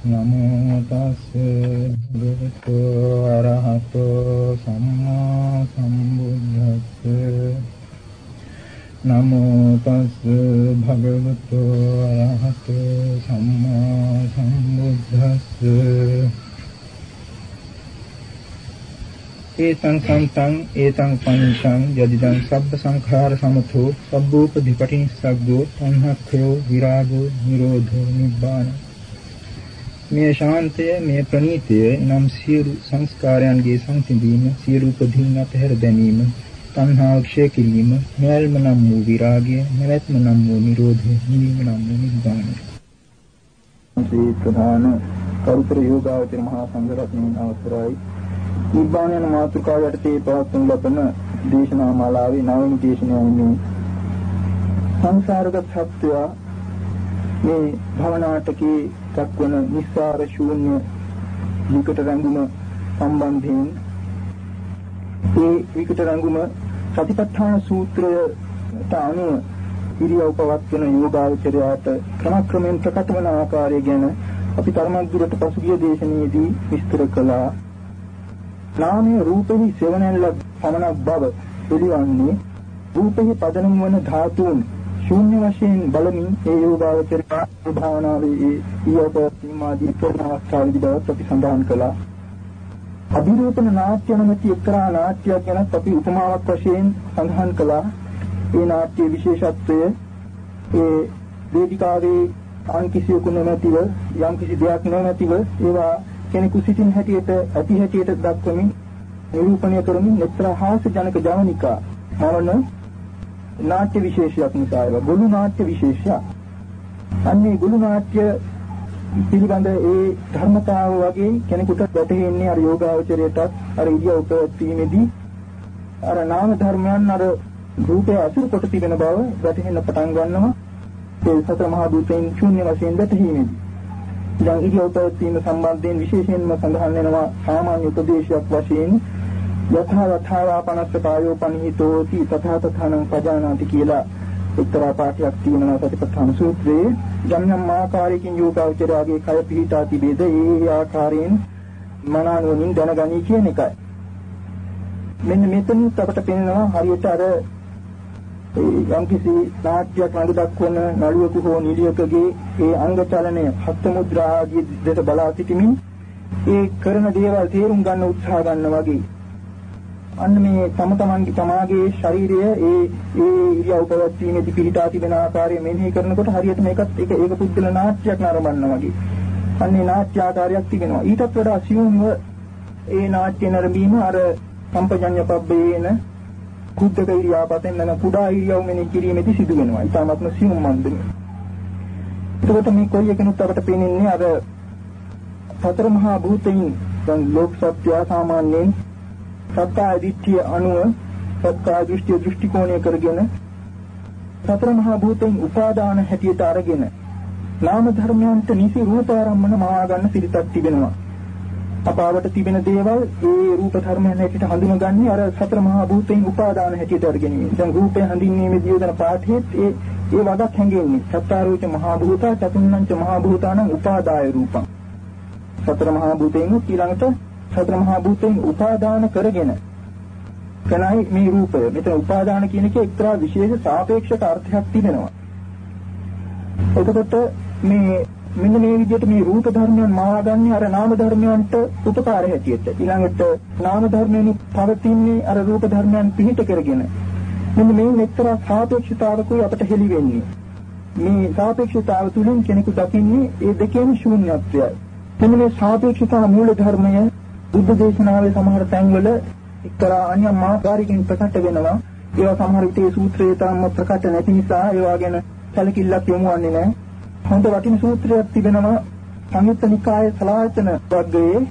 නමෝ තස් භගවතු අරහතෝ සම්මා සම්බුද්දස්ස නමෝ තස් භගවතු අරහතෝ සම්මා සම්බුද්දස්ස ඒතං සම්තං ඒතං පංචං යදිදං සබ්බ සංඛාර සමතෝ සබ්බූපදීපටිනිස්සග්ගෝ සංහක්ඛයෝ විරාගෝ නිරෝධෝ නිබ්බාන මේ ශාන්තය මේ ප්‍රණීතය නම් සියලු සංස්කාරයන්ගේ සංසිඳීම සියලු උපදීන් අතහැර දැමීම තණ්හා ක්ෂය කිරීම මෙල්ම නම් වූ විරාගය නැවැත්ම නම් වූ නිරෝධය නිවීම නම් වූ නිබ්බානය මේ ප්‍රධාන කෞතර යෝගාවචර මහා සංඝරත්නයන් අවසරයි. නිබ්බාන යන මාතෘකාව යටතේ පවත්වනු ලබන දේශනා මාලාවේ නවම දේශනාවයි සංසාරගත සත්‍යය මේ භවනාටකේ දක්වන නිස්සාර ශූන්‍ය විකට රංගුම සම්බන්ධයෙන් ඒ විකට රංගුම සතිපට්ඨාන සූත්‍රයට අනුව ඉරියව් පවත්වන යෝගාවචරයාට ක්‍රමක්‍රමෙන් ප්‍රකට වන ආකාරය ගැන අපි තරමක් දුරට පසුගිය දේශනාවේදී විස්තර කළා. නාමයේ රූපෙහි සෙවණැල්ල පමණක් බව පිළිවන්නේ රූපෙහි පදනම් වන ධාතුන් ශූන්‍ය වශයෙන් බලමින් ඒ යෝගාවචර භාවනාවේ ඒ ඊයපසීමාදී කරන අවස්ථාවේදී බවත් අපි සඳහන් කළා. අභිරූපන නාට්‍ය නැමැති එක්තරා නාට්‍යයක් ගැන අපි උපමාවක් වශයෙන් සඳහන් කළා. ඒ නාට්‍යයේ විශේෂත්වය ඒ වේදිකාවේ අන් කිසියකු නැමැතිව යම් කිසි දෙයක් නැමැතිව ඒවා කෙනෙකු සිටින හැටියට ඇති හැටියට දක්වමින් නිරූපණය කරමින් නෙත්‍රහාස ජනක ජවනිකා මවන නාට්‍ය විශේෂයක් නිසා ඒවා. ගොළු නාට්‍ය විශේෂයක්. අන්නේ ගොළු නාට්‍ය පිළිබඳ ඒ ධර්මතාව වගේ කෙනෙකුට වැටහෙන්නේ අර යෝගාවචරයටත් අර ඉදියා උපවීමේදී අර නාම ධර්මයන් අර රූපය අසුර කොට තිබෙන බව වැටහෙන්න පටන් ගන්නවා. ඒ සතර මහා භූතයන් ශූන්‍ය වශයෙන් වැටහීමේදී. දැන් ඉරියව් පැවැත්වීම සම්බන්ධයෙන් විශේෂයෙන්ම සඳහන් වෙනවා සාමාන්‍ය උපදේශයක් වශයෙන් යථා යථාවා පනස්ස කායෝ පනිහිතෝති තථා තථානං පජානාති කියලා එක්තරා පාඨයක් තියෙනවා සතිපට්ඨාන සූත්‍රයේ යම් යම් ආකාරයකින් යෝගාවචරයාගේ කය පිහිටා තිබේද ඒ ආකාරයෙන් මනානුවණින් දැනගනි කියන එකයි. මෙන්න මෙතන අපට පේනවා හරියට අර යම්කිසි නාට්‍යයක් නඩු දක්වන නළුවෙකු හෝ නිලියකගේ ඒ අංග චලනය හස්ත මුද්‍රා ආදී දෙස බලා සිටමින් ඒ කරන දේවල් තේරුම් ගන්න උත්සාහ ගන්න වගේ අන්න මේ තම තමන්ගේ තමාගේ ශරීරය ඒ ඒ ඉරියව් පවත්වීමේදී පිළිටා තිබෙන ආකාරය මෙනෙහි කරනකොට හරියට මේකත් ඒක ඒක පුද්ගල නාට්‍යයක් නරඹන්න වගේ. අන්නේ නාට්‍ය ආකාරයක් තිබෙනවා. ඊටත් වඩා සියුම්ව ඒ නාට්‍ය නරඹීම අර සම්පජඤ්ඤ පබ්බේන කුද්දක ඉරියාපතෙන් නැන කුඩා ඉරියව් මෙනෙහි කිරීමේදී සිදු වෙනවා. ඊටමත්ම සියුම් මන්දනේ. එතකොට මේ කොයි එකනොත් අපට පේන්නේ අර සතර මහා භූතයින් දැන් ලෝක සත්‍ය සාමාන්‍යයෙන් සත්‍ය දිට්ඨිය අනුව සත්‍ය දෘෂ්ටි දෘෂ්ටි කෝණය කරගෙන සතර මහා භූතයින් උපාදාන හැටියට අරගෙන නාම ධර්මයන්ට නිසි රූප ආරම්මන මවා ගන්න සිරිතක් තිබෙනවා. අපාවට තිබෙන දේවල් ඒ රූප ධර්මයන් හැටියට හඳුනගන්නේ අර සතර මහා භූතයෙන් උපාදාන හැටියට අරගෙන ඉන්නේ. දැන් රූපය හඳින්වීමේ දියදන පාඨයේත් ඒ ඒ වගක් හැංගෙන්නේ. සත්තාරෝච මහා භූතා චතුන්නංච මහා භූතානං උපාදාය රූපං. සතර මහා භූතයෙන් ඊළඟට සතර මහා භූතයෙන් උපාදාන කරගෙන කනයි මේ රූපය. මෙතන උපාදාන කියන එකේ එක්තරා විශේෂ සාපේක්ෂක අර්ථයක් තිබෙනවා. එතකොට මේ මෙන්න මේ විදිහට මේ රූප ධර්මයන් මාවාගන්නේ අර නාම ධර්මයන්ට උපකාර හැටියට. ඊළඟට නාම ධර්මයන් පවතින්නේ අර රූප ධර්මයන් පිහිට කරගෙන. මෙන්න මේ එක්තරා සාපේක්ෂතාවකුයි අපට හෙළි වෙන්නේ. මේ සාපේක්ෂතාව තුළින් කෙනෙකු දකින්නේ ඒ දෙකේම ශූන්‍යත්වයයි. මෙන්න මේ සාපේක්ෂතාව මූල ධර්මය බුද්ධ දේශනාවේ සමහර තැන්වල එක්තරා අන්‍යම් ආකාරයකින් ප්‍රකට වෙනවා. ඒවා සමහර විට ඒ සූත්‍රයේ තාම ප්‍රකට නැති නිසා ඒවා ගැන සැලකිල්ලක් යොමු වන්නේ නැහැ. හොඳ වටින සූත්‍රයක් තිබෙනවා සංයුත්ත නිකායේ සලායතන වර්ගයේ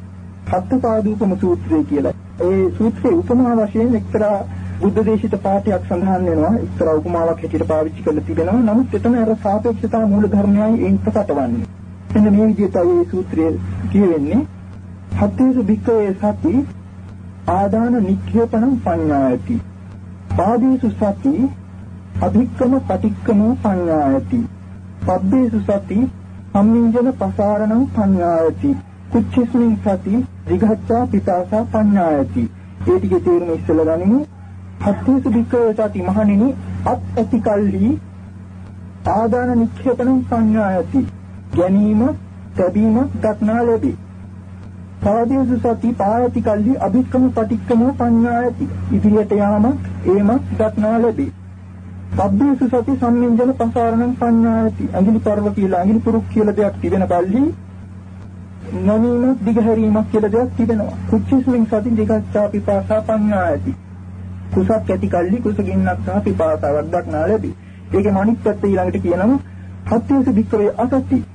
හත්පාදූපම සූත්‍රය කියලා. ඒ සූත්‍රයේ උපමා වශයෙන් එක්තරා බුද්ධ දේශිත පාඨයක් සඳහන් වෙනවා. එක්තරා උපමාවක් හැටියට පාවිච්චි කරලා තිබෙනවා. නමුත් එතන අර සාපේක්ෂතා මූල ධර්මයයි එයින් ප්‍රකටවන්නේ. එන්න මේ විදිහට මේ සූත්‍රයේ කියවෙන්නේ හත්තේසු භික්ඛවේ සති ආදාන නික්ඛේපණං පඤ්ඤායති. පාදේසු සති අභික්කම පටික්කම පඤ්ඤායති. පබ්බේසු සති සම්මිංජන පසාරණං පඤ්ඤායති. කුච්චස්මින් සති විඝච්ඡා පිපාසා පඤ්ඤායති. ඒ ටිකේ තේරුම ඉස්සෙල්ලා ගනිමු. හත්තේසු භික්ඛවේ සති මහණෙනි අත් ඇති කල්හි ආදාන නික්ඛේපණං පඤ්ඤායති. ගැනීම, ලැබීම දක්නා ලැබේ. පාදේසු සති පායති කල්හි අභික්කම පටික්කම පඤ්ඤායති. ඉදිරියට යාමක් ඒමක් දක්නා ලැබේ. සබ්බේසු සති සම්මින්ජන පසාරණං පඤ්ඤායති. අඟිලි පර්ව කියලා අඟිලි පුරුක් කියලා දෙයක් තිබෙන කල්හි නොවීමක් දිගහැරීමක් කියලා දෙයක් තිබෙනවා. කුච්චිස්මින් සති දිගච්ඡා පිපාසා පඤ්ඤායති. කුසක් ඇති කල්හි කුසගින්නක් සහ පිපාසාවක් දක්නා ලැබේ. ඒකේ අනිත් පැත්ත ඊළඟට කියනවා හත්යේසු භික්ඛවේ අසති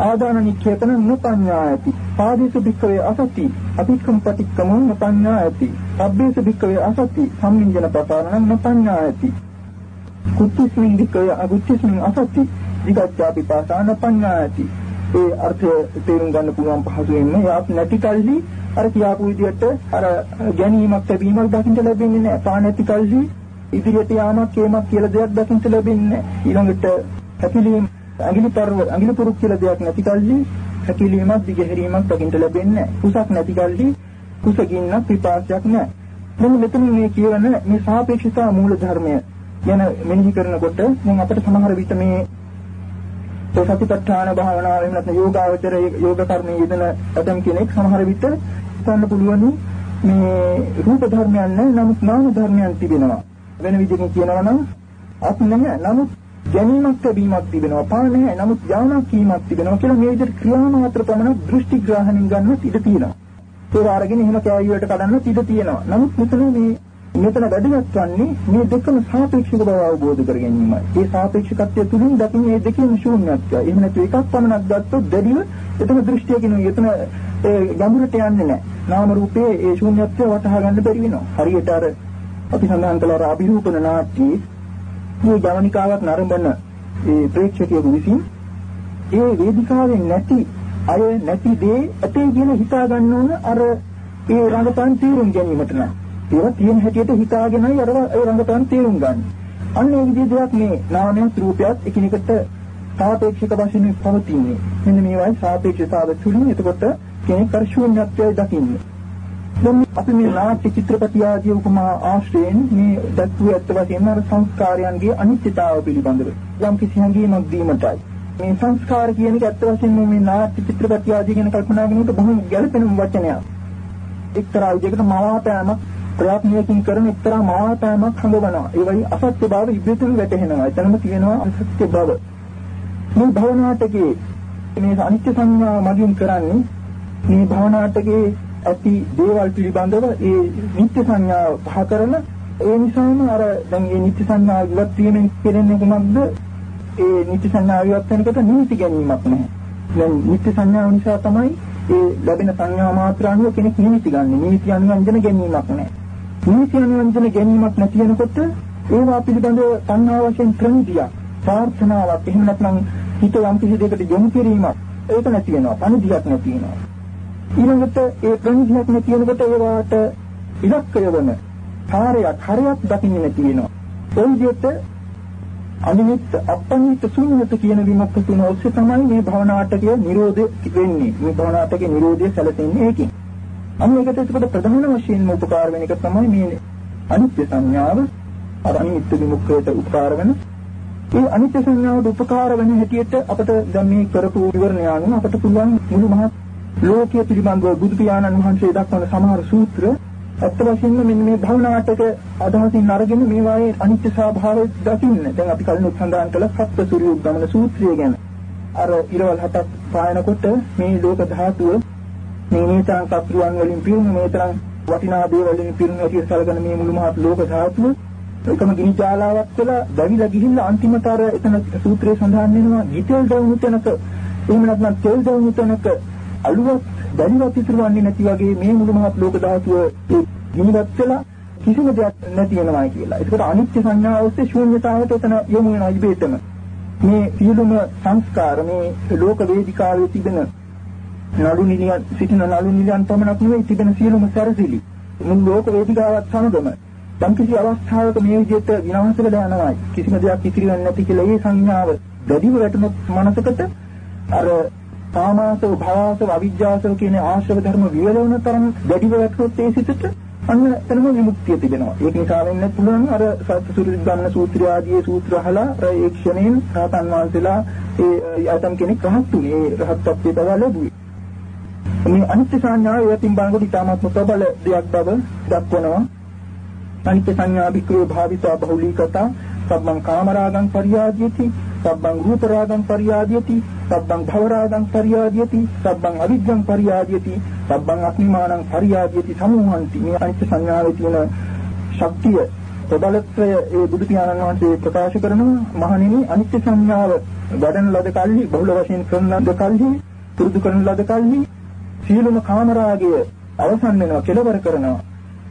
ආදාන නික්ඛේතන නොපඤ්ඤායති. පාදේසු භික්ඛවේ අසති. අභික්ඛම් පටික්කම නොපඤ්ඤායති. සබ්බේසු භික්ඛවේ අසති. සම්මිංජන ප්‍රසාරණං නොපඤ්ඤායති. කුත්තිස්මින් භික්ඛවේ අගුත්තිස්මින් අසති. විගච්ඡාපි පාසාන පඤ්ඤායති ඒ අර්ථය තේරුම් ගන්න පුළුවන් පහසුවෙන්ම යාත් නැති කල්හි අර කියාපු විදිහට අර ගැනීමක් ලැබීමක් දකින්න ලැබෙන්නේ නැහැ. පා නැති කල්හි ඉදිරියට යාමක් ඒමක් කියලා දෙයක් දකින්න ලැබෙන්නේ නැහැ. ඊළඟට හැකිලීම අඟිලි පර්ව අඟිලි පුරුක් කියලා දෙයක් නැති කල්හි හැකිලීමක් දිගහැරීමක් දකින්න ලැබෙන්නේ නැහැ. කුසක් නැති කල්හි කුසකින්නක් විපාසයක් නැහැ. මෙන්න මෙතන මේ කියවන මේ සාපේක්ෂතා මූල ධර්මය යන මෙනෙහි කරනකොට දැන් අපිට සමහර විට මේ සතිපට්ඨාන භාවනාව එහෙම නැත්නම් යෝගාවචර යෝග කර්මයේ යෙදෙන ඇතම් කෙනෙක් සමහර විට හිතන්න පුළුවන් මේ රූප ධර්මයන් නැහැ නමුත් නාම ධර්මයන් තිබෙනවා. වෙන විදිහකින් කියනවා නම් අත් නැහැ නමුත් ගැනීමක් ලැබීමක් තිබෙනවා පා නැහැ නමුත් යාමක් කීමක් තිබෙනවා කියලා මේ විදිහට ක්‍රියාමාත්‍ර පමණ දෘෂ්ටි ග්‍රහණයෙන් ගන්නත් ඉඩ තියෙනවා. ඒක අරගෙන එහෙම කෑයියට කඩන්නත් ඉඩ තියෙනවා. නමුත් මෙතන මේ මෙතන වැදගත් වන්නේ මේ දෙකම සාපේක්ෂක බව අවබෝධ කර ගැනීමයි. ඒ සාපේක්ෂකත්වය තුලින් දකින්නේ මේ දෙකේම ශූන්‍යත්වය. එහෙම නැතු එකක් පමණක් ගත්තොත් දැඩිව එතන දෘෂ්ටියකින් එතන ගැඹුරට යන්නේ නැහැ. නාම රූපයේ ඒ ශූන්‍යත්වය වටහා ගන්න බැරි වෙනවා. හරියට අර අපි සඳහන් කළ අර අභිරූපණ නාට්‍යයේ මේ ජවනිකාවක් නරඹන ඒ ප්‍රේක්ෂකයෙකු විසින් ඒ වේදිකාවෙන් නැති අය නැති දේ ඇතේ කියලා හිතා ගන්න ඕන අර ඒ රංගපෑම් තීරුම් ගැනීමට නම් ඒවා තියෙන හැටියට හිතාගෙනයි අර ඒ රංගපෑම් තීරුම් ගන්න. අන්න ඒ විදිහ දෙයක් මේ නාමයන් රූපයත් එකිනෙකට සාපේක්ෂක වශයෙන් පවතින්නේ. මෙන්න මේවායි සාපේක්ෂතාව තුලින් එතකොට කෙනෙක් අර ශූන්‍යත්වය දකින්නේ. දැන් අපි මේ නාට්‍ය චිත්‍රපටි ආදී උපමා ආශ්‍රයෙන් මේ දක්වූ ඇත්ත වශයෙන්ම අර සංස්කාරයන්ගේ අනිත්‍යතාව පිළිබඳව යම් කිසි හැඟීමක් දීමටයි. මේ සංස්කාර කියන එක ඇත්ත වශයෙන්ම මේ නාට්‍ය චිත්‍රපටි ආදී ගැන කල්පනා කරනකොට බොහොම ගැළපෙන වචනයක්. එක්තරා විදිහකට මවාපෑමක් ප්‍රයත්නයකින් කරන එක්තරා මවාපෑමක් හඟවනවා. ඒ වගේ අසත්‍ය බව ඉබ්බෙතුන් වැටහෙනවා. එතනම තියෙනවා අසත්‍ය බව. මේ භවනාටකේ මේ අනිත්‍ය සංඥාව මගින් කරන්නේ මේ භවනාටකේ ඇති දේවල් පිළිබඳව ඒ නිත්‍ය සංඥාව පහ කරන ඒ නිසාම අර දැන් මේ නිත්‍ය සංඥාව ඉවත් වීමෙන් කෙරෙන්නේ කොහොමද? ඒ නිත්‍ය සංඥාව ඉවත් වෙනකොට නිමිති ගැනීමක් නැහැ. දැන් නිත්‍ය සංඥාව නිසා තමයි ඒ ලැබෙන සංඥා මාත්‍ර අනුව කෙනෙක් නිමිති ගන්න. නිමිති අනුවන්ජන ගැනීමක් නැහැ. නිමිති අනුවන්ජන ගැනීමක් නැති වෙනකොට ඒවා පිළිබඳව සංඥා වශයෙන් ප්‍රනිදියක්, ප්‍රාර්ථනාවක් එහෙම නැත්නම් හිත යම් කිසි දෙයකට යොමු කිරීමක් ඒක නැති වෙනවා. පණිදියක් නැති වෙනවා. ඊළඟට ඒ ප්‍රනිධියක් නැතිනකොට ඒවාට ඉලක්කය වන කාර්යයක් හරයක් දකින්නේ නැති වෙනවා. ඒ විදිහට අනිමිත් අපනිත ශුන්‍යත කියන විමුක්ත තුන ඔස්සේ තමයි මේ භවනාටකය නිරෝධ වෙන්නේ. මේ භවනාටකේ නිරෝධය සැලසෙන්නේ ඒකෙන්. අන්න ඒකට ඒකට ප්‍රධාන වශයෙන්ම උපකාර වෙන එක තමයි මේ අනිත්‍ය සංඥාව. අර අනිත්‍ය විමුක්තයට උපකාර වෙන ඒ අනිත්‍ය සංඥාවට උපකාර වෙන හැටියට අපිට දැන් මේ කරපු විවරණය අනුව අපිට පුළුවන් මුළු මහත් ලෝකයේ පිළිබඳව බුදු පියාණන් වහන්සේ දක්වන සමහර සූත්‍ර අත්ත වශයෙන්ම මෙන්න මේ භවනාටක අදහසින් අරගෙන මේවායේ අනිත්‍ය ස්වභාවය දකින්න. දැන් අපි කලින් සඳහන් කළ සත්‍ය සූර්ය උද්ගමන සූත්‍රය ගැන. අර ඉරවල් හතක් පායනකොට මේ ලෝක ධාතුව මේ නේතං කප්පුවන් වලින් පිරුණු මේ තරම් වටිනා දේවල් වලින් පිරුණු ඇති සලකන මේ මුළු මහත් ලෝක ධාතුව එකම ගිනි ජාලාවක් කියලා දැවිලා ගිහිල්ලා අන්තිමට අර එතන සූත්‍රයේ සඳහන් වෙනවා ගිතෙල් දවුණු තැනක එහෙම නැත්නම් තෙල් දවුණු තැනක අලුවත් දැලිවත් ඉතුරු වන්නේ නැති වගේ මේ මුළු මහත් ලෝක ධාතුව ඒ ගිනිවත් වෙලා කිසිම දෙයක් නැති වෙනවා කියලා. ඒකට අනිත්‍ය සංඥාව ඔස්සේ ශූන්‍යතාවට එතන යොමු වෙනවා ඉබේටම. මේ සියලුම සංස්කාර මේ ලෝක වේදිකාවේ තිබෙන නළු නිලියන් සිටින නළු නිලියන් පමණක් නෙවෙයි තිබෙන සියලුම සැරසිලි මුළු ලෝක වේදිකාවත් සමගම යම් කිසි අවස්ථාවක මේ විදිහට විනාශ වෙලා යනවා කිසිම දෙයක් ඉතිරි වෙන්නේ නැති කියලා ඒ සංඥාව දැඩිව වැටුණොත් මනසකට අර කාමාසව භවසව අවිජ්ජාසව කියන ආශ්‍රව ධර්ම විවලවන තරම් දැඩිව වැටුණොත් ඒ සිතට අන්න එතනම විමුක්තිය තිබෙනවා. ඒක නිසා වෙන්න පුළුවන් අර සත්සුරු ගන්න සූත්‍රය ආදී සූත්‍ර අහලා ඒ ක්ෂණයෙන් රහතන් වහන්සේලා ඒ අතම් කෙනෙක් රහත් වුණේ. ඒ රහත් ත්වයට බව ලැබුවේ. මේ අනිත්‍ය සංඥාව යතින් බලනකොට ඉතාමත් ප්‍රබල දෙයක් බව දක්වනවා. අනිත්‍ය සංඥා වික්‍රෝ භාවිතා බහුලීකතා සබ්බං කාමරාගං පරියාදීති සබ්බං රූපරාගං පරියාදීති සබ්බං භවරාගං පරියාදීති සබ්බං අවිජ්ජං පරියාදීති සබ්බං අස්මිමානං පරියාදීති සමුහන්ති. මේ අනිත්‍ය සංඥාවේ තියෙන ශක්තිය ප්‍රබලත්වය ඒ බුදු පියාණන් වහන්සේ ප්‍රකාශ කරනවා. මහණෙනි අනිත්‍ය සංඥාව වඩන ලද කල්හි බහුල වශයෙන් කරන ලද කල්හි පුරුදු කරන ලද කල්හි සියලුම කාමරාගය අවසන් වෙනවා කෙලවර කරනවා.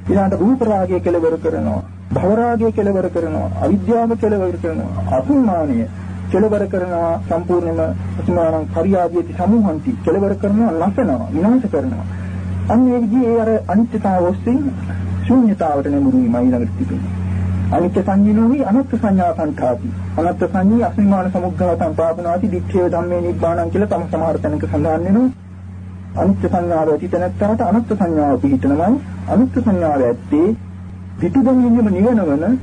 ඊළඟට රූප රාගය කෙලවර කරනවා. භව රාගය කෙලවර කරනවා. අවිද්‍යාව කෙලවර කරනවා. අසුමානිය කෙලවර කරනවා සම්පූර්ණයෙන්ම අසුමානං පරියාදියති සමුහන්ති. කෙලවර කරනවා නැසනවා විනාශ කරනවා. අන්න ඒ විදිහේ අර අනිත්‍යතාව ඔස්සේ ශූන්‍යතාවට නැඹුරු වීමයි ඊළඟට තිබෙන්නේ. අනිත්‍ය සංඥෝහි අනත්ත් සංඥා සංඛාති. අනත්ත් සංඥී අසීමාන සමුග්ගවතං පාපනාති දික්ඛේ ධම්මේ නිබ්බාණං කියලා තම සමහර තැනක සඳහන් වෙනවා. අනිත්‍ය සංඥාව ඇති තැනත්තාට අනත්ත් සංඥාව පිහිටනවා. අනිත්‍ය සංඥාව ඇත්තේ පිටුදෙනින්ම නිවනවන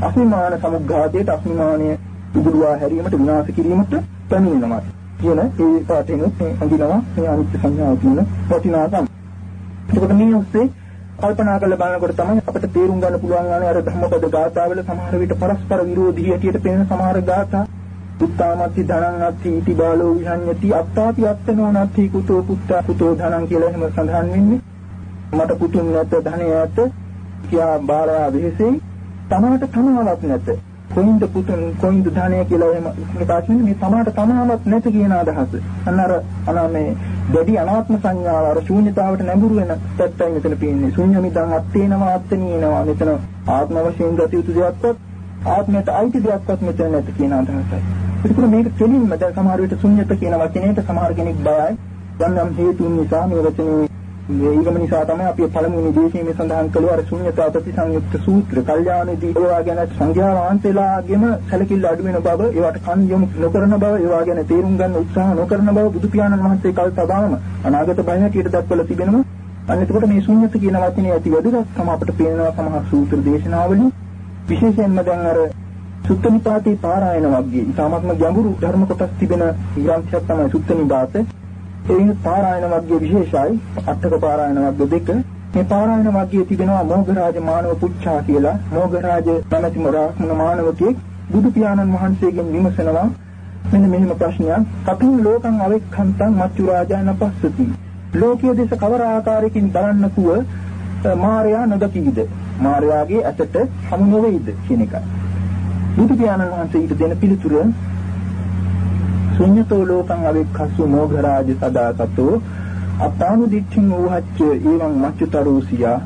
අසීමාන සමුග්ඝාතයට අසීමානීය උදුරුවා හැරීමට විනාශ කිරීමට පැමිණෙනවා කියන ඒ පාඨෙනුත් හඳුනනවා මේ අනිත්‍ය සංඥාව කියන වටිනාකම. එතකොට මේ ඔස්සේ කල්පනා කරලා බලනකොට තමයි අපිට තේරුම් ගන්න පුළුවන් ආනේ අර ධම්මපද ගාථාවල සමහර විට පරස්පර විරෝධී හැටියට පේන සමහර ගාථා. පුත්තාමත්ති ධනං අත්ථි ඉති බාලෝ විහඤ්ඤති අත්තාපි අත්තනෝ නත්ථි කුතෝ පුත්තා. කුතෝ ධනං කියලා එහෙම සඳහන් වෙන්නේ. මට පුතුන් නැත ධනය ඇත කියා බාලයා වෙහෙසෙයි. තමාට තමාවක් නැත. කොයින්ද පුතුන් කොයින්ද ධනය කියලා එහෙම ප්‍රකාශනේ මේ තමාට තමාවක් නැත කියන අදහස. අන්න අර අනාමේ දෙඩි අනාත්ම සංඥාව අර ශූන්‍යතාවට නැඹුරු වෙන පැත්තයි මෙතන පේන්නේ. ශූන්‍යමිදං අත්තේනවා අත්තනීනවා මෙතන ආත්ම වශයෙන් ගත යුතු දෙයක්වත් ආත්මයට අයිති දෙයක්වත් මෙතන නැත කියන අදහසයි. ඒකම මේක කෙලින්ම දැන් සමහර විට ශුන්්‍යත කියන වචනයට සමහර කෙනෙක් බයයි. යම් යම් හේතුන් නිසා මේ වචනේ මේ ඊගම නිසා තමයි අපි පළමුවෙනි දේශීමේ සඳහන් කළේ අර ශුන්‍යතා ප්‍රතිසංයුක්ත සූත්‍ර. කල්යාණදී ඒවා ගැන සංඝයා වහන්සේලාගෙම සැලකිල්ල අඩු වෙන බව, ඒවට කන් යොමු නොකරන බව, ඒවා ගැන තේරුම් ගන්න උත්සාහ නොකරන බව බුදු පියාණන් වහන්සේ කල් සබාවම අනාගත බය හැටියට දක්වලා තිබෙනවා. අන්න එතකොට මේ ශුන්‍යත කියන වචනේ ඇති වැදගත්කම අපිට පේනවා සමහර සූත්‍ර දේශනාවලින් විශේෂයෙන්ම දැන් අර සුත්ත නිපාතේ පාරායන වර්ගයේ ඉතාමත්ම ගැඹුරු ධර්ම කොටස් තිබෙන ග්‍රන්ථයක් තමයි සුත්ත නිපාත. ඒ පාරායන වර්ගයේ විශේෂයි අටක පාරායන වර්ග දෙක. මේ පාරායන වර්ගයේ තිබෙනවා මොග්ගරාජ මානව පුච්ඡා කියලා. මොග්ගරාජ නැමැති මොරාක්මන මානවකෙක් බුදු පියාණන් වහන්සේගෙන් විමසනවා මෙන්න මෙහෙම ප්‍රශ්නයක්. කපින් ලෝකං අවෙක්ඛන්තං මච්චු රාජාන පස්සති. ලෝකීය දේශ කවර ආකාරයකින් බලන්නකුව මාර්යා නොදකීද? මාර්යාගේ ඇතට හමු නොවේද කියන එකයි. බුදු පියාණන් වහන්සේ ඊට දෙන පිළිතුර ශුන්‍යතෝ ලෝකං අවෙක්ඛස්සු මොඝරාජ සදාසතෝ. අපානු දිච්ඡින් වූහච්ච එවං මච්චුතරෝසියා.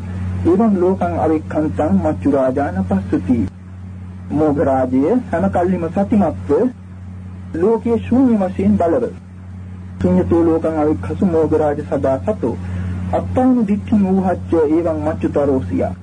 එවං ලෝකං අවෙක්ඛන්තං මච්චු රාජාන පස්සති මොඝරාජය හැම කල්ලිම සතිමත්ව ලෝකයේ ශූන්‍ය වශයෙන් බලව. ශුන්‍යතෝ ලෝකං අවෙක්ඛස්සු මොඝරාජ සදාසතෝ. අපානු දිච්ඡින් වූහච්ච එවං මච්චුතරෝසියා.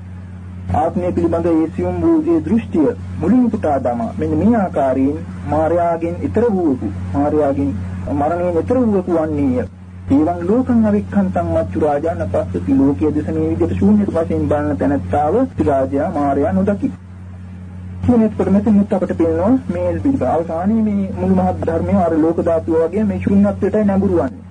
ආත්මය පිළිබඳ ඒ සියුම් වූ ඒ දෘෂ්ටිය මුලින් පුටා දමා මෙන්න මේ ආකාරයෙන් මායාවෙන් ඊතර වූකු මායාවෙන් මරණයෙන් ඊතර වූකු වන්නේය. ඒවන් ලෝකං අවික්ඛන්තං මච්චු රාජාන පස්සති. ලෝකයේ දසනේ විදිහට ශූන්‍ය වශයෙන් බලන තැනත්තාව රාජයා මාර්යා නොදකි. කියනෙත් මෙතන අපට පේනවා මේ පිළිබඳ. අවසානයේ මේ මුළු මහත් ධර්මයේ අර ලෝක ධාතුව වගේ මේ ශූන්‍යත්වයටයි නැඹුරුවන්නේ.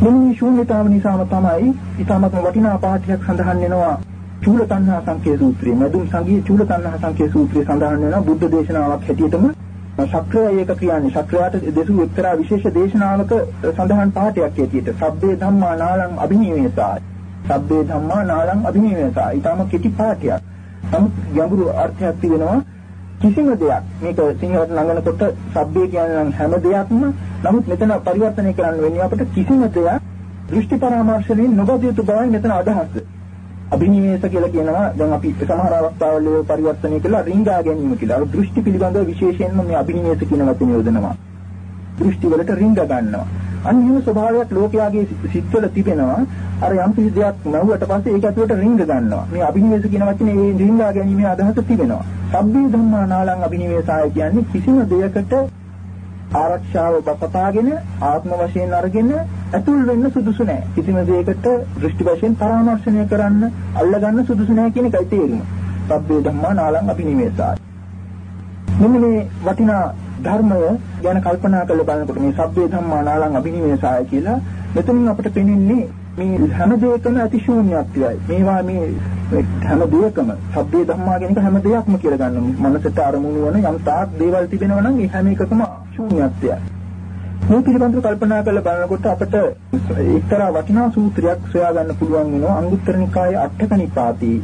මෙන්න මේ ශූන්‍යතාව නිසාම තමයි ඊටමත් වටිනා පාඨයක් සඳහන් වෙනවා. චූල තණ්හා සංකේ සූත්‍රයේ මදුම් සංගී චූල තණ්හා සංකේ සූත්‍රයේ සඳහන් වෙනවා බුද්ධ දේශනාවක් හැටියටම. ශක්‍රය ඒක කියන්නේ. ශක්‍රයාට දෙසු එක්තරා විශේෂ දේශනාවක සඳහන් පාඩයක් හැටියට. සබ්බේ ධම්මා නාලං අභිනිවේසා සබ්බේ ධම්මා නාලං අභිනිවේසා ඊටම කෙටි පාඩයක් නමුත් ගැඹුරු අර්ථයක් තිබෙනවා කිසිම දෙයක්. මේක සිංහලට ළඟනකොට සබ්බේ කියන්නේ හැම දෙයක්ම. නමුත් මෙතන පරිවර්තනය කරන්න වෙන්නේ අපිට කිසිම දෙයක් දෘෂ්ටි පරාමර්ශණයෙන් නොබදිය යුතු බවයි මෙතන අදහස. අභිනිවේෂ කියලා කියනවා දැන් අපි සමහර අවස්ථාවල පරිවර්තනය කළා රිංගා ගැනීම කියලා. අර දෘෂ්ටි පිළිබඳව විශේෂයෙන්ම මේ අභිනිවේෂ කියන වචනේ යොදනවා. දෘෂ්ටි වලට රිංග ගන්නවා. අන්න එහෙම ස්වභාවයක් ලෝකයාගේ සිත්වල තිබෙනවා. අර යම් කිසි දෙයක් නැවුවට පස්සේ ඒක ඇතුළට රිංග ගන්නවා. මේ අභිනිවේෂ කියන වචනේ මේ රිංගා ගැනීමේ අදහස තිබෙනවා. සබ්බේ ධම්මා නාලං අභිනිවේෂාය කියන්නේ කිසිම දෙයකට ආරක්ෂාව බපතාගෙන ආත්ම වශයෙන් අරගෙන ඇතුල් වෙන්න සුදුසු නැහැ. කිසිම දෙයකට දෘෂ්ටි වශයෙන් පරාමර්ශනය කරන්න, අල්ලගන්න සුදුසු නැහැ කියන එකයි තේරුම. සබ්බේ ධම්මා නාලං අභිනිවේෂාය. මෙන්න මේ වටිනා ධර්මය ගැන කල්පනා කරලා බලනකොට මේ සබ්බේ ධම්මා නාලං අභිනිවේෂාය කියලා මෙතනින් අපිට පෙනෙන්නේ මේ හැම දෙයකම අතිශූන්‍යත්වයයි. මේවා මේ හැම දෙයකම සබ්බේ ධම්මා කියන එක හැම දෙයක්ම කියලා ගන්නවා. මනසට අරමුණු වන යම් තාක් දේවල් තිබෙනවා නම් ඒ හැම එකකම ශූන්‍යත්වයයි. මේ පිළිබඳව කල්පනා කරලා බලනකොට අපිට එක්තරා වටිනා සූත්‍රයක් සොයා ගන්න පුළුවන් වෙනවා. අංගුත්තර නිකායේ අටක නිපාතී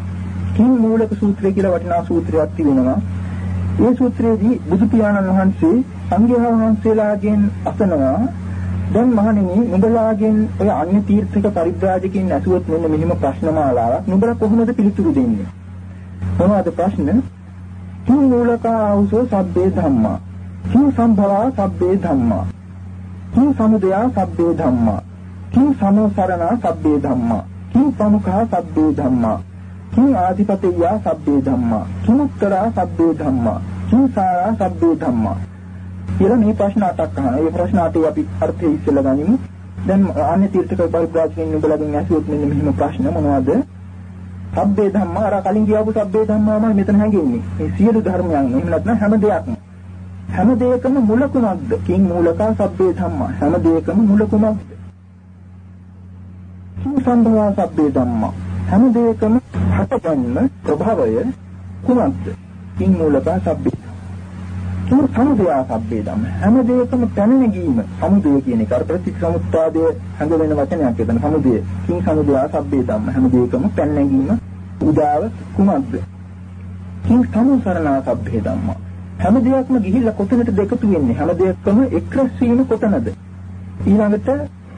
කිං මූලක සූත්‍රය කියලා වටිනා සූත්‍රයක් තිබෙනවා. මේ සූත්‍රයේදී බුදු පියාණන් වහන්සේ සංඝයා වහන්සේලාගෙන් අසනවා දැන් මහණෙනි නුඹලාගෙන් ඔය අන්‍ය තීර්ථක පරිබ්‍රාජකින් ඇසුවොත් මෙන්න මෙහිම ප්‍රශ්න මාලාවක් නුඹලා කොහොමද පිළිතුරු දෙන්නේ මොනවද ප්‍රශ්න කිං මූලකා ආවුසෝ සබ්බේ ධම්මා කිං සම්භවා සබ්බේ ධම්මා කිං සමුදයා සබ්බේ ධම්මා කිං සමෝසරණා සබ්බේ ධම්මා කිං ප්‍රමුඛා සබ්බේ ධම්මා කිං ආධිපතියා සබ්බේ ධම්මා කිමුත්තරා සබ්බේ ධම්මා කිං සාරා සබ්බේ ධම්මා කියලා මේ ප්‍රශ්න අටක් අහනවා. ඒ ප්‍රශ්න අටේ අපි අර්ථය ඉස්සෙල්ලා ගනිමු. දැන් අන්‍ය තීර්ථක පරිබ්‍රාජකින් නුඹලගෙන් ඇහුවොත් මෙන්න මෙහිම ප්‍රශ්න මොනවද? සබ්බේ ධම්මා අර කලින් කියවපු සබ්බේ ධම්මාමයි මෙතන හැංගෙන්නේ. මේ සියලු ධර්මයන් එහෙම නැත්නම් හැම දෙයක්ම. හැම දෙයකම මුල කුමක්ද? කිං මූලකා සබ්බේ ධම්මා. හැම දෙයකම මුල කුමක්ද? කිං සම්භවා සබ්බේ ධම්මා. හැම දෙයකම හටගන්න ප්‍රභවය කුමක්ද? කිං මූලකා සබ්බේ තුර සමුදයා සබ්බේ ධම්ම හැම දෙයකම පැන නැගීම සමුදය කියන එක අර ප්‍රතිසමුත්පාදය හැඟ වෙන වචනයක් එතන සමුදය කිං සමුදයා සබ්බේ ධම්ම හැම දෙයකම පැන නැගීම උදාව කුමක්ද කිං සමුසරණා සබ්බේ ධම්ම හැම දෙයක්ම ගිහිල්ලා කොතනටද එකතු වෙන්නේ? හැම දෙයක්ම එක්රැස් වීම කොතනද? ඊළඟට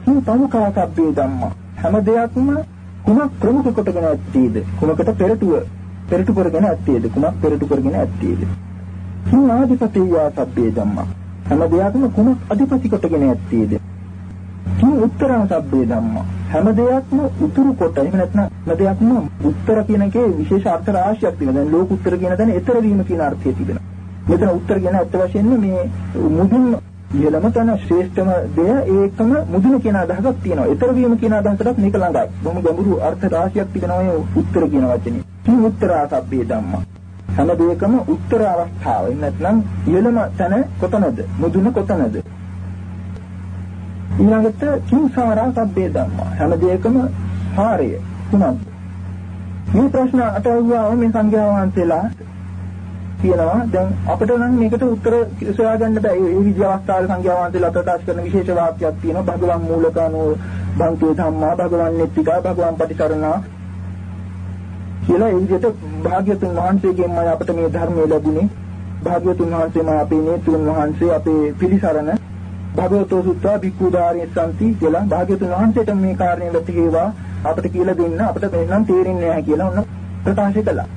කිං තමුකා සබ්බේ ධම්ම. හැම දෙයක්ම කුමක් ප්‍රමුඛ කොටගෙන ඇත්තේද? කුමකට පෙරටුව පෙරටු කරගෙන ඇත්තේද? කුමක් පෙරටු කරගෙන ඇත්තේද? කිං ආධිපතියා සබ්බේ ධම්මා. හැම දෙයක්ම කුමක් අධිපති කොටගෙන ඇත්තේද? කිං උත්තරං සබ්බේ ධම්මා. හැම දෙයක්ම උතුරු කොට එහෙම නැත්නම් හැම දෙයක්ම උත්තර කියන එකේ විශේෂ අර්ථ රාශියක් තියෙනවා. දැන් ලෝක උත්තර කියන දේ ඊතර වීම කියන අර්ථය තිබෙනවා. මෙතන උත්තර කියන ඇත්ත වශයෙන්ම මේ මුදුන් ඉහළම තන ශ්‍රේෂ්ඨම දෙය ඒකම මුදුන කියන අදහසක් තියෙනවා. ඊතර වීම කියන අදහසටත් මේක ළඟයි. බොහොම ගැඹුරු අර්ථ රාශියක් තිබෙනවා මේ උත්තර කියන වචනේ. කිං උත්තරා සබ්බේ ධම්මා හැම දෙයකම උත්තර අවස්ථාව. නැත්නම් ඉහළම තැන කොතනද? මුදුන කොතනද? ඊළඟට කිංසාරා සබ්බේ ධම්මා. හැම දෙයකම සාරය කුමක්ද? මේ ප්‍රශ්න අටවුවා මේ සංඝයා වහන්සේලා කියනවා දැන් අපිට නම් මේකට උත්තර සොයා ගන්න බෑ. මේ විදි අවස්ථාවේ සංඝයා වහන්සේලා ප්‍රකාශ කරන විශේෂ වාක්‍යයක් තියෙනවා. භගවන් මූලකනෝ භන්තේ ධම්මා භගවන් නෙත්තිකා භගවන් පටිසරණා කියලා ඒ විදිහට භාග්‍යතුන් වහන්සේගෙන්මයි අපිට මේ ධර්මය ලැබුණේ. භාග්‍යතුන් වහන්සේම අපේ නේතුන් වහන්සේ අපේ පිළිසරණ භගවතෝ සුත්තා භික්ඛුදාරේ සම්ති කියලා භාග්‍යතුන් වහන්සේට මේ කාරණේ වැටහිවා අපිට කියලා දෙන්න අපිට මෙන්නම් තේරෙන්නේ නැහැ කියලා ඔන්න ප්‍රකාශ කළා.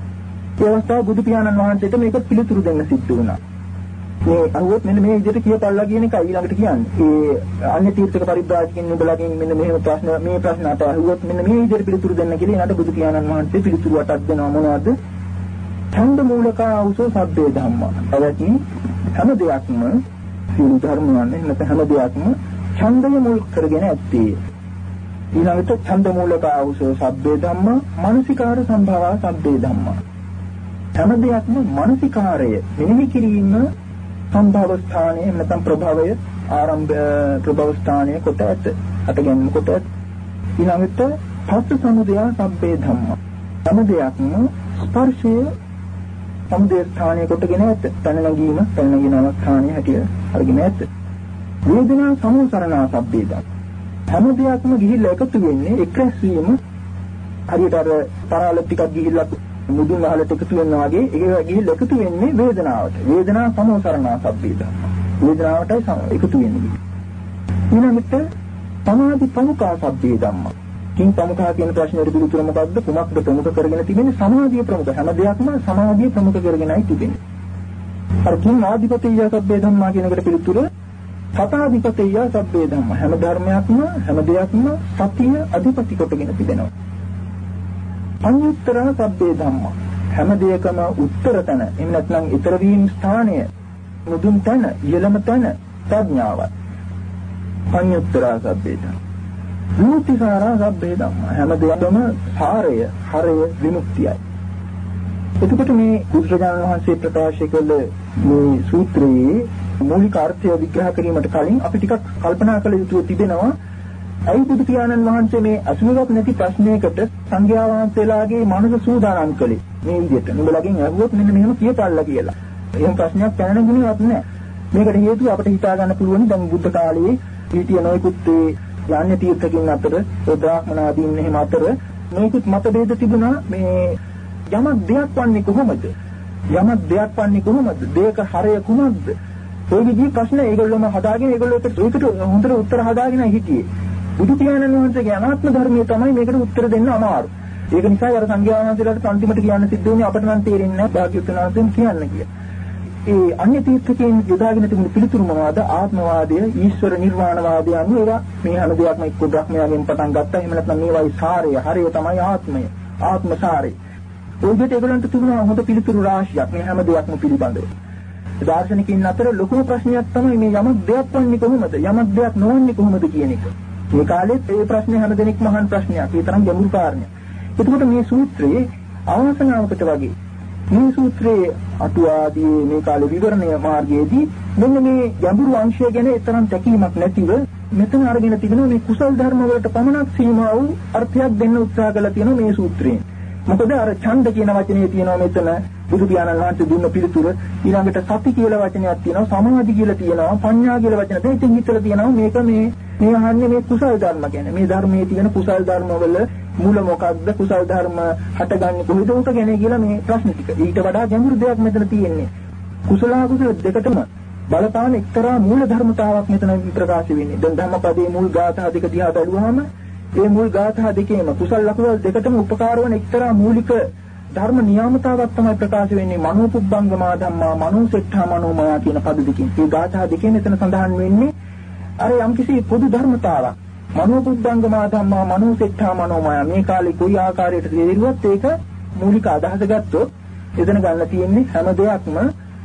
ඒ අවස්ථාව බුදු පියාණන් වහන්සේට මේක පිළිතුරු දෙන්න සිද්ධ වුණා. මේ අහුවොත් මෙන්න මේ විදිහට කියපල්ලා කියන එක ඊළඟට කියන්නේ. ඒ අන්‍ය තීර්ථක පරිබ්‍රාජකින් නුඹලාගෙන් මෙන්න මෙහෙම ප්‍රශ්න මේ ප්‍රශ්න අට අහුවොත් මෙන්න මේ විදිහට පිළිතුරු දෙන්න කියලා ඊළඟට බුදු පියාණන් වහන්සේ පිළිතුරු අටක් දෙනවා මොනවද? ඡන්ද මූලක ආවුසෝ සබ්බේ ධම්මා. අවදී හැම දෙයක්ම සියලු ධර්මයන් නැත්නම් හැම දෙයක්ම ඡන්දය මුල් කරගෙන ඇත්තේ. ඊළඟට ඡන්ද මූලක ආවුසෝ සබ්බේ ධම්මා මානසිකාර සම්භාවා සබ්බේ ධම්මා. හැම දෙයක්ම මානසිකාරය මෙනෙහි කිරීම සම්භව ස්ථානයේ නැත්නම් ප්‍රභවය ආරම්භ ප්‍රභව ස්ථානයේ කොට ඇත. අට ගැනීම කොට ඇත. ඊළඟට පස්ස සමුදය සබ්බේ ධම්ම. සමුදයක්ම ස්පර්ශය සමුදය ස්ථානයේ කොටගෙන ඇත. පැන නැගීම පැන නැගින අවස්ථානයේ හැටියට අරගෙන ඇත. වේදනා සමුසරණා සබ්බේ ධම්ම. හැම දෙයක්ම ගිහිල්ලා එකතු වෙන්නේ එක්රැස් වීම හරියට අර තරාල ටිකක් ගිහිල්ලා මුදුන් වහලට එකතු වෙනවා වගේ ඒක ගිහිල්ලා එකතු වෙන්නේ වේදනාවට. වේදනා සමෝසරණා සබ්බේ ධම්ම. වේදනාවටයි එකතු වෙන්නේ. ඊළඟට සමාධි ප්‍රමුඛා සබ්බේ ධම්මා. කිං ප්‍රමුඛා කියන ප්‍රශ්නෙට පිළිතුර මොකද්ද? කුමක්ද ප්‍රමුඛ කරගෙන තිබෙන්නේ? සමාධිය ප්‍රමුඛ. හැම දෙයක්ම සමාධිය ප්‍රමුඛ කරගෙනයි තිබෙන්නේ. අර කිං ආධිපතිය සබ්බේ ධම්මා කියන එකට පිළිතුර සතාධිපතිය සබ්බේ ධම්මා. හැම ධර්මයක්ම හැම දෙයක්ම සතිය අධිපති කොටගෙන තිබෙනවා. අනුත්තර සබ්බේ ධම්මා. හැම දෙයකම උත්තර තැන. එහෙම නැත්නම් ඊතර වීම ස්ථානය මුදුන් තැන, ඉහළම තැන ප්‍රඥාවයි. අනුත්තරා සබ්බේ ධම්මා. විමුක්තිසාරා සබ්බේ ධම්මා. හැම දෙයක්ම සාරය, හරය විමුක්තියයි. එතකොට මේ බුදුරජාණන් වහන්සේ ප්‍රකාශ කළ මේ සූත්‍රයේ මූලික අර්ථය විග්‍රහ කිරීමට කලින් අපි ටිකක් කල්පනා කළ යුතු තිබෙනවා ඇයි බුදු පියාණන් වහන්සේ මේ අසුනගත නැති ප්‍රශ්නයකට සංඝයා වහන්සේලාගේ මනස සූදානම් කළේ මේ විදිහට නුඹලගෙන් අහුවොත් මෙන්න මෙහෙම කියපල්ලා කියලා. එහෙම ප්‍රශ්නයක් පැනන ගුණයක් නැහැ. මේකට හේතුව අපිට හිතා ගන්න පුළුවන් දැන් බුද්ධ කාලයේ හිටිය නොයෙකුත් යන්නේ තීර්ථකින් අතර බ්‍රාහ්මනාදීන් එහෙම අතර නොයෙකුත් මතභේද තිබුණා මේ යමක් දෙයක් වන්නේ කොහොමද? යමක් දෙයක් වන්නේ කොහොමද? දෙයක හරය කුමක්ද? ඒ විදිහේ ප්‍රශ්න ඒගොල්ලෝම හදාගෙන ඒගොල්ලෝ ඒකට හොඳට උත්තර හදාගෙන හිටියේ. බුදු පියාණන් වහන්සේගේ අනාත්ම ධර්මයේ තමයි මේකට උත්තර දෙන්න අමාරු. ඒක නිසා අර සංඝයා වහන්සේලාට අන්තිමට කියන්න සිද්ධ වුණේ අපිට නම් තේරෙන්නේ නැහැ භාග්‍යවතුන් වහන්සේම කියන්න කියලා. ඒ අන්‍ය තීර්ථකයන් යොදාගෙන තිබුණු පිළිතුරු මොනවාද? ආත්මවාදය, ඊශ්වර නිර්වාණවාදය අනුව ඒවා මේ හැම දෙයක්ම එක්ක බ්‍රහ්මයාගෙන් පටන් ගත්තා. එහෙම නැත්නම් මේවායි සාරය, හරය තමයි ආත්මය. ආත්ම සාරය. ඔයගෙට ඒගොල්ලන්ට තිබුණා හොඳ පිළිතුරු රාශියක් මේ හැම දෙයක්ම පිළිබඳව. දාර්ශනිකින් අතර ලොකුම ප්‍රශ්නයක් තමයි මේ යමක් දෙයක් වන්නේ කොහොමද? යමක් දෙයක් නොවන්නේ කොහොමද කියන එක. මේ කාලෙත් ඒ ප්‍රශ්නේ හැම දෙනෙක්ම අහන ප්‍රශ්නයක්. ඒ තරම් ගැඹුරු කාරණයක්. එතකොට මේ සූත්‍රයේ අවසනාවකට වගේ මේ සූත්‍රයේ අටුවාදී මේ කාලේ විවරණය මාර්ගයේදී මෙන්න මේ ගැඹුරු අංශය ගැන තරම් තැකීමක් නැතිව මෙතන අරගෙන තිබෙනවා මේ කුසල් ධර්ම වලට පමණක් සීමා වූ අර්ථයක් දෙන්න උත්සාහ කරලා තියෙනවා මේ සූත්‍රයෙන්. මොකද අර ඡන්ද කියන වචනේ තියෙනවා මෙතන බුදු පියාණන් වහන්සේ දුන්න පිළිතුර ඊළඟට සති කියලා වචනයක් තියෙනවා සමාධි කියලා තියෙනවා පඤ්ඤා කියලා වචන දෙක ඉතින් හිතලා තියෙනවා මේක මේ මේ අහන්නේ මේ කුසල් ධර්ම ගැන. මේ ධර්මයේ තියෙන කුසල් ධර්ම වල මූල මොකක්ද කුසල් ධර්ම හටගන්නේ කොහේද උට ගැන කියලා මේ ප්‍රශ්න ටික. ඊට වඩා ගැඹුරු දෙයක් මෙතන තියෙන්නේ. කුසල අකුසල දෙකටම බලපාන එක්තරා මූල ධර්මතාවක් මෙතන ප්‍රකාශ වෙන්නේ. දැන් ධම්මපදයේ මුල් ගාථා දෙක දිහා බැලුවාම ඒ මුල් ගාථා දෙකේම කුසල අකුසල දෙකටම උපකාර වන එක්තරා මූලික ධර්ම නියාමතාවක් තමයි ප්‍රකාශ වෙන්නේ. මනෝපුබ්බංගමා ධම්මා මනෝසෙට්ඨා මනෝමයා කියන පද දෙකෙන්. මේ ගාථා දෙකෙන් එතන සඳහන් වෙන්නේ අර යම්කිසි පොදු ධර්මතාවක්. මනෝපුබ්බංගමා ධම්මා මනෝසෙට්ඨා මනෝමයා මේ කාලේ කොයි ආකාරයකට තේරුවත් ඒක මූලික අදහස ගත්තොත් එතන ගන්න තියෙන්නේ හැම දෙයක්ම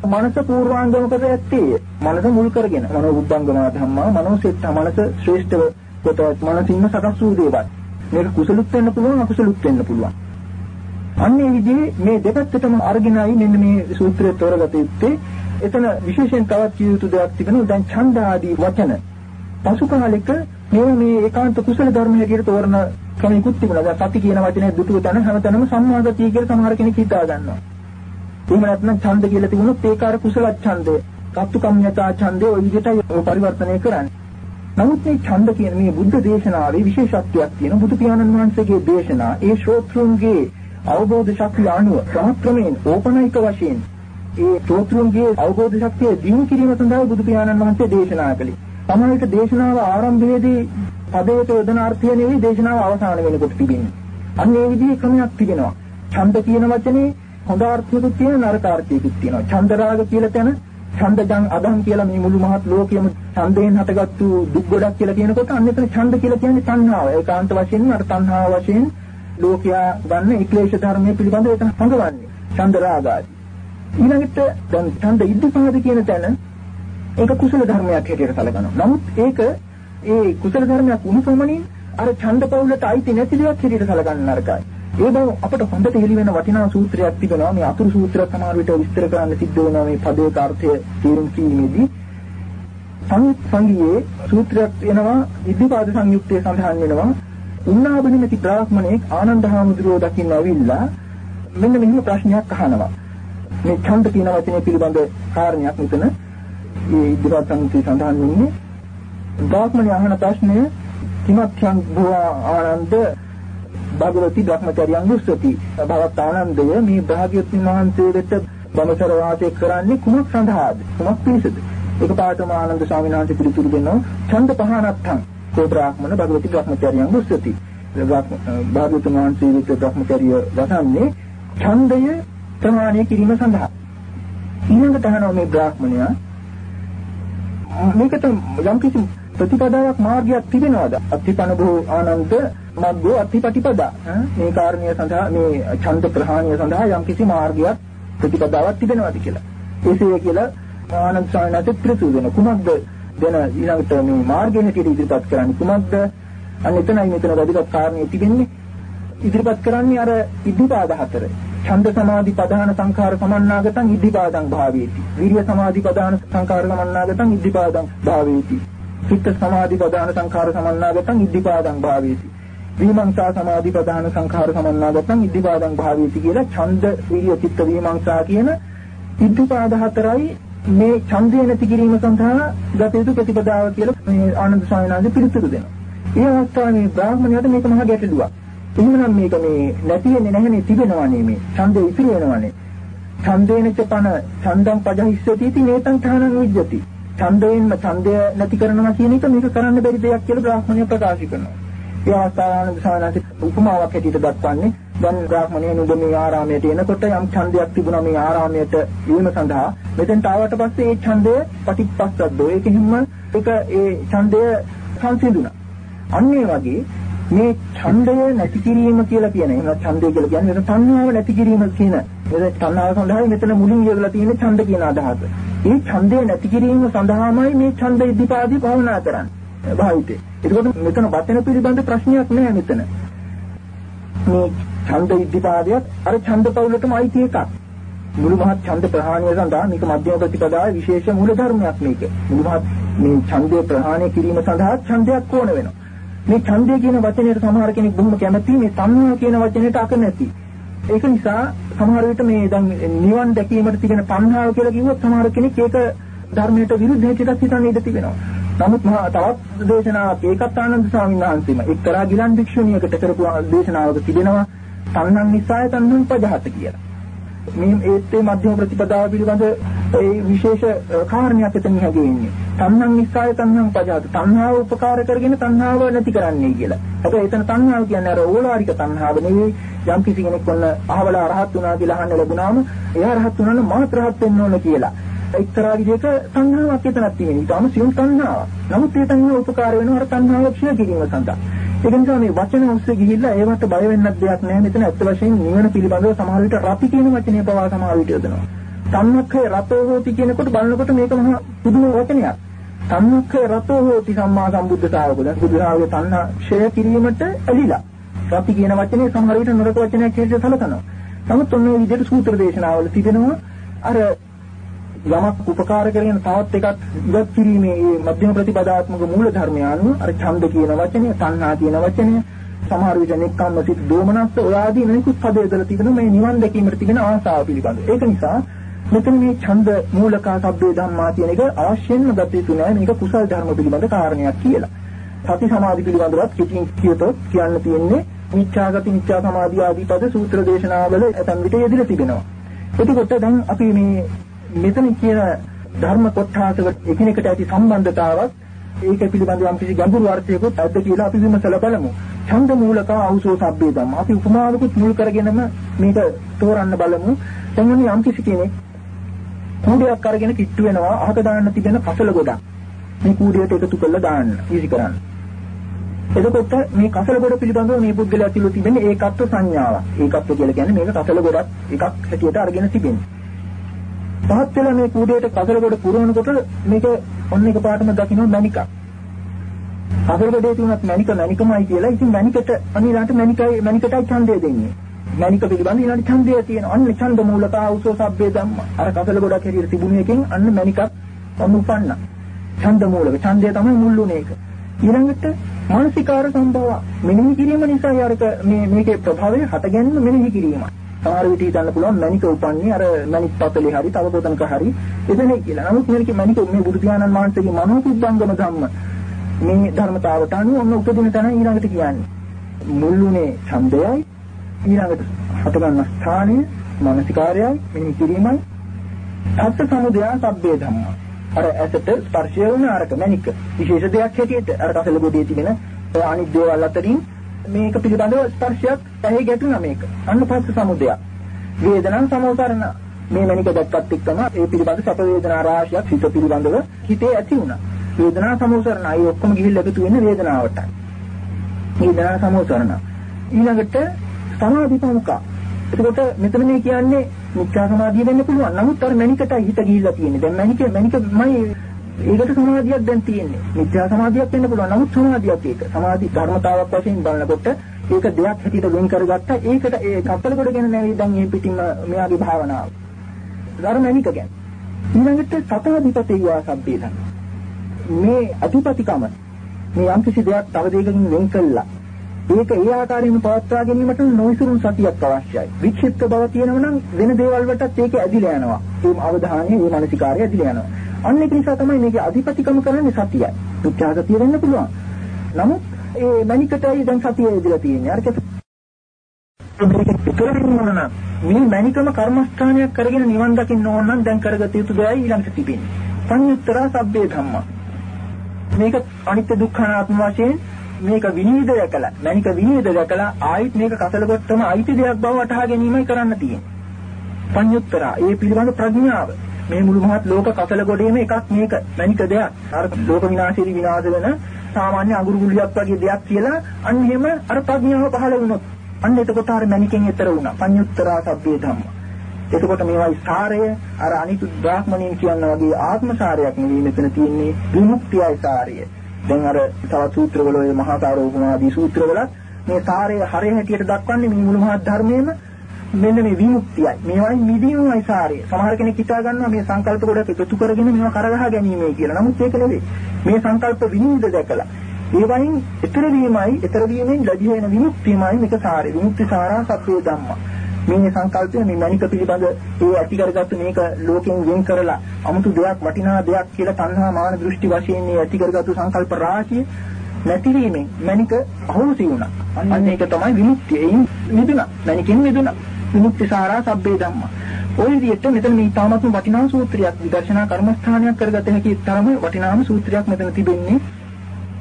මනස පූර්වාංගමකට ඇත්තේ. මනස මුල් කරගෙන මනෝපුබ්බංගමා ධම්මා මනෝසෙට්ඨා මනස ශ්‍රේෂ්ඨ කොටවත් මනසින්ම සකස් වූ දේවල්. මේක කුසලුත් වෙන්න පුළුවන් අකුසලුත් වෙන්න පුළුවන්. අන්නේ විදිහේ මේ දෙපැත්තටම අරගෙනයි මෙන්න මේ සූත්‍රය තෝරගත යුත්තේ. එතන විශේෂයෙන් තවත් කිය යුතු දෙයක් තිබෙනවා. දැන් ඡන්ද ආදී වචන පසු කාලෙක මේවා මේ ඒකාන්ත කුසල ධර්ම හැටියට තෝරන ක්‍රමිකුත් තිබුණා. දැන් සති කියන වචනේ දුටුව තැන හැමතැනම සම්මාගතිය කියලා සමහර කෙනෙක් හිතා ගන්නවා. එහෙම නැත්නම් ඡන්ද කියලා තිබුණොත් ඒක අර කුසල ඡන්දය. කත්තු කම්යතා ඡන්දය ওই විදිහටයි පරිවර්තනය කරන්නේ. නමුත් මේ ඡන්ද කියන මේ බුද්ධ දේශනාවේ විශේෂත්වයක් තියෙන බුදු පියාණන් වහන්සේගේ දේශනා ඒ ශ්‍රෝත්‍රුන්ගේ අවබෝධ ශක්තිය අනුව ක්‍රමක්‍රමයෙන් ඕපනයික වශයෙන් ඒ ශ්‍රෝත්‍රුන්ගේ අවබෝධ ශක්තිය දිනු කිරීම සඳහා බුදු පියාණන් වහන්සේ දේශනා කළේ. සමහර දේශනාව ආරම්භයේදී පදයට යොදන අර්ථය නෙවෙයි දේශනාව අවසාන වෙනකොට තිබෙන්නේ. අන්න ඒ විදිහේ ක්‍රමයක් තිබෙනවා. ඡන්ද කියන වචනේ හොඳ අර්ථයකුත් තියෙනවා නරක අර්ථයකුත් තියෙනවා. ඡන්ද රාග කියලා තැන ඡන්දජං අදම් කියලා මේ මුළු මහත් ලෝකයේම ඡන්දයෙන් හටගත්තු දුක් ගොඩක් කියලා කියනකොට අන්න එතන ඡන්ද කියලා කියන්නේ තණ්හාව. ඒකාන්ත වශයෙන්ම අර තණ්හාව වශයෙන් ලෝකයා ගන්න ක්ලේශ ධර්මයේ පිළිබඳව එතන හඟවන්නේ. ඡන්ද රාගාදී. ඊළඟට දැන් ඡන්ද ඉද්ධපාද කියන තැන ඒක කුසල ධර්මයක් හැටියට සැලකනවා. නමුත් ඒක ඒ කුසල ධර්මයක් වුණු සමනින් අර ඡන්ද පවුලට අයිති නැති දෙයක් හැටියට සැලකන්න නරකයි. ඒ බව අපට හොඳට හෙළි වෙන වටිනා සූත්‍රයක් තිබෙනවා. මේ අතුරු සූත්‍ර සමහර විට විස්තර කරන්න සිද්ධ වෙනවා මේ පදේක අර්ථය තේරුම් ගැනීමේදී. සංගීයේ සූත්‍රයක් එනවා ඉද්ධපාද සංයුක්තයේ සඳහන් වෙනවා උන්නාබනිමති බ්‍රාහ්මණෙක් ආනන්ද හාමුදුරුවෝ දකින්න ඇවිල්ලා මෙන්න මෙහෙම ප්‍රශ්නයක් අහනවා. මේ ඡන්ද කියන වචනේ පිළිබඳ කාරණයක් මෙතන මේ ඉදිරියට සංකේ සඳහන් වෙන්නේ. බ්‍රාහ්මණය අහන ප්‍රශ්නය කිමත්යන් බුවා ආනන්ද භගවති ධර්මචර්යයන් දුස්සති. භවත් ආනන්දය මේ භාග්‍යවතුන් වහන්සේ වෙත බමසර වාසය කරන්නේ කුමක් සඳහාද? කුමක් පිණිසද? එකපාරටම ආනන්ද ස්වාමීන් වහන්සේ පිළිතුරු දෙනවා ඡන්ද පහනත්තං කෝ බ්‍රාහ්මණ භගවති බ්‍රහ්මචර්යයන් දුස්සති. භාගතුන් වහන්සේ විතර බ්‍රහ්මචර්ය වසන්නේ ඡන්දය ප්‍රමාණය කිරීම සඳහා. ඊළඟට අහනවා මේ බ්‍රාහ්මණයා මේකට යම් කිසි ප්‍රතිපදාවක් මාර්ගයක් තිබෙනවද? අත්තිපන බොහෝ ආනන්ද මග්ගෝ අත්තිපටිපදා. මේ කාරණිය සඳහා මේ ඡන්ද ප්‍රහාණය සඳහා යම් කිසි මාර්ගයක් ප්‍රතිපදාවක් තිබෙනවද කියලා. එසේ කියලා ආනන්ද සායනත් ප්‍රතිසු වෙන කුමක්ද දෙන ඊළඟට මේ මාර්ගයෙන් ඉදිරිපත් කරන්නේ කුමක්ද? අන්න එතනයි මෙතන වැදගත් කාරණේ තිබෙන්නේ. ඉදිරිපත් කරන්නේ අර ඉද්ධිපාද හතර. ඡන්ද සමාධි ප්‍රධාන සංඛාර සමන්නාගතං ඉද්ධිපාදං භාවේති. විරිය සමාධි ප්‍රධාන සංඛාර සමන්නාගතං ඉද්ධිපාදං භාවේති. චිත්ත සමාධි ප්‍රධාන සංඛාර සමන්නාගතං ඉද්ධිපාදං භාවේති. විමංශා සමාධි ප්‍රධාන සංඛාර සමන්නාගතං ඉද්ධිපාදං භාවේති කියලා ඡන්ද විරිය චිත්ත විමංශා කියන ඉද්ධිපාද හතරයි මේ ඡන්දය නැති කිරීම සඳහා ගත යුතු ප්‍රතිපදාව කියලා මේ ආනන්ද ස්වාමීන් වහන්සේ පිළිතුරු දෙනවා. ඒ අවස්ථාවේ මේ බ්‍රාහ්මණයාට මේක මහා ගැටලුවක්. එහෙනම් මේක මේ නැති වෙන්නේ නැහැනේ තිබෙනවා නේ ඡන්දය ඉතිරි වෙනවානේ. ඡන්දේනච පන ඡන්දං පජහිස්සති इति නේතං ථානං විජ්ජති. ඡන්දයෙන්ම ඡන්දය නැති කරනවා කියන එක මේක කරන්න බැරි දෙයක් කියලා බ්‍රාහ්මණය ප්‍රකාශ කරනවා. ඒ අවස්ථාවන සානන්ත උපමාවක් හැටියට දක්වන්නේ දැන් බ්‍රාහ්මණය නුඹ මේ ආරාමයට එනකොට යම් ඡන්දයක් තිබුණා මේ ආරාමයට වීම සඳහා මෙතෙන්ට ආවට පස්සේ ඒ ඡන්දය පටිච්චසද්දෝ ඒකෙහිම ඒක ඒ ඡන්දය සංසිඳුණා. අන්න ඒ වගේ මේ ඡන්දය නැති කිරීම කියලා කියන එහෙනම් ඡන්දය කියලා කියන්නේ මෙතන තණ්හාව නැති කිරීම කියන මෙතන තණ්හාව සඳහා මෙතන මුලින් යොදලා තියෙන ඡන්ද කියන අදහස. මේ ඡන්දය නැති කිරීම සඳහාමයි මේ ඡන්ද ඉදිපාදී භවනා කරන්නේ. භාවිතේ. ඒකකොට මෙතන වචන පිළිබඳ ප්‍රශ්නයක් නෑ මෙතන. මේ ඡන්ද ඉදිපාදියත් අර ඡන්ද පවුලටම අයිති එකක්. මුළු මහත් ඡන්ද ප්‍රහාණය සඳහා මේක මධ්‍යම ප්‍රතිපදාවේ විශේෂ මූල ධර්මයක් මේක. මුළු මහත් මේ ඡන්දය ප්‍රහාණය කිරීම සඳහා ඡන්දයක් ඕන වෙනවා. මේ ඡන්දය කියන වචනයට සමහර කෙනෙක් බොහොම කැමති මේ තණ්හා කියන වචනයට අකමැති. ඒක නිසා සමහර විට මේ දැන් නිවන් දැකීමට තිබෙන තණ්හාව කියලා කිව්වොත් සමහර කෙනෙක් ඒක ධර්මයට විරුද්ධ හැටියට හිතන්න ඉඩ තිබෙනවා. නමුත් මහා තවත් දේශනාවක් ඒකත් ආනන්ද ස්වාමීන් වහන්සේම එක්තරා ගිලන් භික්ෂුණියකට කරපු දේශනාවක තිබෙනවා තණ්හං නිසාය තණ්හං පජහත කියලා. මේ ඒත්තේ මධ්‍යම ප්‍රතිපදාව පිළිබඳ ඒ විශේෂ කාරණයක් එතන හැගෙන්නේ. තණ්හං නිස්සාය තණ්හං පජාත. තණ්හාව උපකාර කරගෙන තණ්හාව නැති කරන්නේ කියලා. හැබැයි එතන තණ්හාව කියන්නේ අර ඕලාරික තණ්හාව නෙවෙයි. යම් කිසි කෙනෙක් වන්න අහවලා රහත් වුණා කියලා අහන්න ලැබුණාම එයා රහත් වුණා නම් මාත් රහත් වෙන්න ඕන කියලා. එක්තරා විදිහක තණ්හාවක් එතනක් තියෙනවා. ඊටම සියුම් තණ්හාවක්. නමුත් ඒ තණ්හාව උපකාර වෙනවා අර තණ්හාව ක්ෂය කිරීම සඳහා. ඒක නිසා මේ වචන ඔස්සේ ගිහිල්ලා ඒවට බය වෙන්නත් දෙයක් නැහැ. මෙතන ඇත්ත වශයෙන්ම නිවන පිළිබඳව සමහර විට රපි කියන වචනය පවා සමහර විට යොදනවා. සම්මක්ඛේ රතෝ හෝති කියනකොට බලනකොට මේක මහා පුදුම වචනයක්. සම්මක්ඛේ රතෝ හෝති සම්මා සම්බුද්ධ ශාවකද. බුදුරාගේ තණ්හා ක්ෂය කිරීමට ඇලිලා. රපි කියන වචනේ සමහර විට නරක වචනයක් හැටියට සැලකනවා. නමුත් ඔන්න ඔය විදිහට සූත්‍ර දේශනාවල තිබෙනවා අර යමක් උපකාර කරගෙන තවත් එකක් ඉවත් කිරීමේ මේ මධ්‍යම ප්‍රතිපදාත්මක මූල ධර්මය අනුව අර ඡන්ද කියන වචනය, තණ්හා කියන වචනය, සමහර විට නෙක්ඛම්ම සිත් දෝමනස්ස ඔය ආදී නිකුත් පද යොදලා තිබෙන මේ නිවන් දැකීමට තිබෙන ආසාව පිළිබඳ. ඒක නිසා මෙතන මේ ඡන්ද මූලකා සබ්බේ ධම්මා කියන එක අවශ්‍යයෙන්ම ගත යුතු නෑ මේක කුසල් ධර්ම පිළිබඳ කාරණයක් කියලා. සති සමාධි පිළිබඳවත් කිටින් කියතොත් කියන්න තියෙන්නේ මිච්ඡාගති මිච්ඡා සමාධි ආදී පද සූත්‍ර දේශනාවල ඇතන් විට යෙදලා තිබෙනවා. එතකොට දැන් අපි මේ මෙතන කියන ධර්ම කොටසකට එකිනෙකට ඇති සම්බන්ධතාවක් ඒක පිළිබඳව යම් කිසි ගැඹුරු අර්ථයකට ඇද්ද කියලා අපි විමසලා බලමු. ඡන්ද මූලක ආවුසෝ සබ්බේ ධම්ම. අපි උපමාවකුත් මුල් කරගෙනම මේක තෝරන්න බලමු. එතනනි යම් කිසි කෙනෙක් කූඩයක් අරගෙන කිට්ටු වෙනවා අහක දාන්න තිබෙන කසල ගොඩක්. මේ කූඩයට එකතු කරලා දාන්න. ඊසි කරන්න. එතකොට මේ කසල ගොඩ පිළිබඳව මේ පුද්ගලයා ඇතුළු තිබෙන ඒකත්ව සංඥාවක්. ඒකත්ව කියලා කියන්නේ මේක කසල ගොඩක් එකක් හැටියට අරගෙන තිබෙනවා. පහත් වෙලා මේ කූඩේට කසල ගොඩ පුරවනකොට මේක ඔන්න එක පාටම දකින්න මණිකක්. කසල ගොඩේ තියුණත් මණික මණිකමයි කියලා. ඉතින් මණිකට අනිලාට මණිකයි මණිකටයි ඡන්දය දෙන්නේ. මණික පිළිබඳ ඊළඟ ඡන්දය තියෙන. අන්න ඡන්ද මූලතා උසෝ සබ්බේ ධම්ම. අර කසල ගොඩක් හැටියට තිබුණ එකෙන් අන්න මණිකක් ඔන්න උපන්න. ඡන්ද මූලක. ඡන්දය තමයි මුල්ුනේ ඒක. ඊළඟට මානසිකාර සම්භව මෙනෙහි කිරීම නිසා යාරක මේ මේකේ ප්‍රභාවය හටගන්න මෙනෙහි කිරීමයි. සමහර විට හිතන්න පුළුවන් මණික උපන්නේ අර මණික් පතලේ හරි තව කොතනක හරි එතනේ කියලා. නමුත් මේක මණික මේ බුදු පියාණන් වහන්සේගේ මනෝපුබ්බංගම ධම්ම මේ ධර්මතාවට අනුව ඔන්න උපදින තැන ඊළඟට කියන්නේ. මුල්ුනේ ඡන්දයයි ඊළඟට හටගන්න ස්ථානය මානසිකාරයයි මෙහි කිරීමයි සත්‍ය සමුදය සබ්බේ ධම්ම. අර ඇසට ස්පර්ශය වුණ අරක මැනික විශේෂ දෙයක් හැටියට අර කසල ගොඩේ තිබෙන අනිත් දේවල් අතරින් මේක පිළිබඳව ස්පර්ශයක් ඇහි ගැටුණා මේක. අන්න පස්ස සමුදයක්. වේදනං සමෝසරණ මේ මැනික දැක්කත් එක්කම ඒ පිළිබඳ සැප වේදනා රාශියක් හිත පිළිබඳව හිතේ ඇති වුණා. වේදනා සමෝසරණ අය ඔක්කොම ගිහිල්ලා එකතු වෙන්නේ වේදනාවට. වේදනා සමෝසරණ. ඊළඟට සමාධි ප්‍රමුඛ. එතකොට මෙතන මේ කියන්නේ මිත්‍යා සමාධිය වෙන්න පුළුවන්. නමුත් අර මැනිකට හිත ගිහිල්ලා තියෙන්නේ. දැන් මැනික මැනිකමයි ඒකට සමාධියක් දැන් තියෙන්නේ. මිත්‍යා සමාධියක් වෙන්න පුළුවන්. නමුත් සමාධියක් ඒක. සමාධි ධර්මතාවක් වශයෙන් බලනකොට ඒක දෙයක් හැටියට වෙන් කරගත්තා. ඒකට ඒ කප්පල කොට ගැන නැවි දැන් මේ පිටින්ම මෙයාගේ භාවනාව. ධර්මනික ගැන. ඊළඟට සතාධිපතිය සම්පේතන. මේ අධිපතිකම මේ යම්කිසි දෙයක් තව දෙයකින් වෙන් කළා. ඒක ඒ ආකාරයෙන්ම පවත්වා ගැනීමට නොවිසුරුම් සතියක් අවශ්‍යයි. වික්ෂිප්ත බව තියෙනව නම් වෙන දේවල් වලටත් ඒක ඇදිලා යනවා. ඒ අවධානය, ඒ මානසිකාරය ඇදිලා යනවා. අන්න ඒක නිසා තමයි මේකේ අධිපතිකම කරන්නේ සතියයි. මිත්‍යා සතිය වෙන්න පුළුවන්. නමුත් ඒ මණිකටයි දැන් සතිය ඇදිලා තියෙන්නේ. අර මේ මණිකම කර්මස්ථානයක් කරගෙන නිවන් දකින්න ඕන නම් දැන් කරගත යුතු දෙයයි ඊළඟට තිබෙන්නේ. සංයුත්තරා සබ්බේ ධම්මා. මේක අනිත්‍ය දුක්ඛ අනාත්ම වශයෙන් මේක විනීත දැකලා මණික විනීත දැකලා ආයිත් මේක කසල කොටම අයිති දෙයක් බව වටහා ගැනීමයි කරන්න තියෙන්නේ. සංයුත්තරා ඒ පිළිබඳ ප්‍රඥාව මේ මුළු මහත් ලෝක කසල ගොඩේම එකක් මේක මණික දෙයක්. අර ලෝක විනාශෙදි විනාශ වෙන සාමාන්‍ය අඟුරු ගුලියක් වගේ දෙයක් කියලා අන්න එහෙම අර ප්‍රඥාව පහළ වුණොත් අන්න එතකොට අර මණිකෙන් ඈතර වුණා. පඤ්ඤුත්තරා සබ්බේ ධම්ම. එතකොට මේවායි සාරය අර අනිත් බ්‍රාහ්මණයන් කියන වගේ ආත්ම සාරයක් නෙවෙයි මෙතන තියෙන්නේ විමුක්තියයි සාරය. දැන් අර තවත් සූත්‍රවල ඔය මහා සාරෝපමාදී සූත්‍රවලත් මේ සාරය හරය හැටියට දක්වන්නේ මේ මුළු මහත් ධර්මයේම මෙන්න මේ විමුක්තියයි. මේවයි මිදීමයි සාරය. සමහර කෙනෙක් හිතා ගන්නවා මේ සංකල්ප ගොඩක් එකතු කරගෙන මේවා කරගහ ගැනීමයි කියලා. නමුත් ඒක නෙවෙයි. මේ සංකල්ප විනිවිද දැකලා ඒවයින් ඊතර වීමයි, ඊතර වීමෙන් ලැබී වෙන විමුක්තියමයි මේක සාරය. විමුක්ති සාරා සත්‍ය ධම්මා. මේ සංකල්පය මේ මනික පිළිබඳ ඒ ඇති කරගත්තු මේක ලෝකෙන් වෙන් කරලා 아무තු දෙයක් වටිනා දෙයක් කියලා තණ්හා මාන දෘෂ්ටි වශයෙන් මේ ඇති කරගත්තු සංකල්ප රාශිය නැතිවීමෙන් මනික අහෝසි වුණා. අන්න ඒක තමයි විමුක්තිය. එයින් මිදුණා. මනිකෙන් මිදුණා. විමුක්ති සාරා සබ්බේ ධම්මා. ওই විදිහට මෙතන මේ තාමත්ම වටිනා සූත්‍රයක් විදර්ශනා කර්මස්ථානයක් කරගත හැකි තරම වටිනාම සූත්‍රයක් මෙතන තිබෙන්නේ.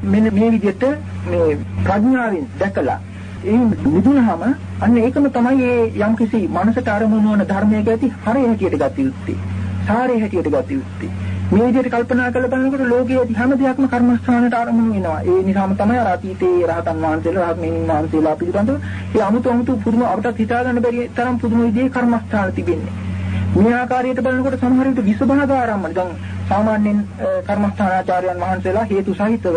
මෙන්න මේ විදිහට මේ ප්‍රඥාවෙන් දැකලා ඒ නිදුනහම අන්න ඒකම තමයි මේ යම්කිසි මනසට අරමුණු වන ධර්මයක ඇති හරය හැටියට ගත යුත්තේ. සාරය හැටියට ගත යුත්තේ. මේ විදිහට කල්පනා කරලා බලනකොට ලෝකයේ හැම දෙයක්ම කර්මස්ථානට ආරමුණු වෙනවා. ඒ නිසාම තමයි අර අතීතයේ රහතන් වහන්සේලා, මේ වහන්සේලා පිළිබඳව ඒ 아무තු 아무තු පුදුම අපට හිතා ගන්න බැරි තරම් පුදුම විදිහේ කර්මස්ථාන තිබෙන්නේ. මේ ආකාරයට බලනකොට සමහර විට විසභාග ආරම්භන. දැන් සාමාන්‍යයෙන් කර්මස්ථානාචාර්යයන් වහන්සේලා හේතු සහිතව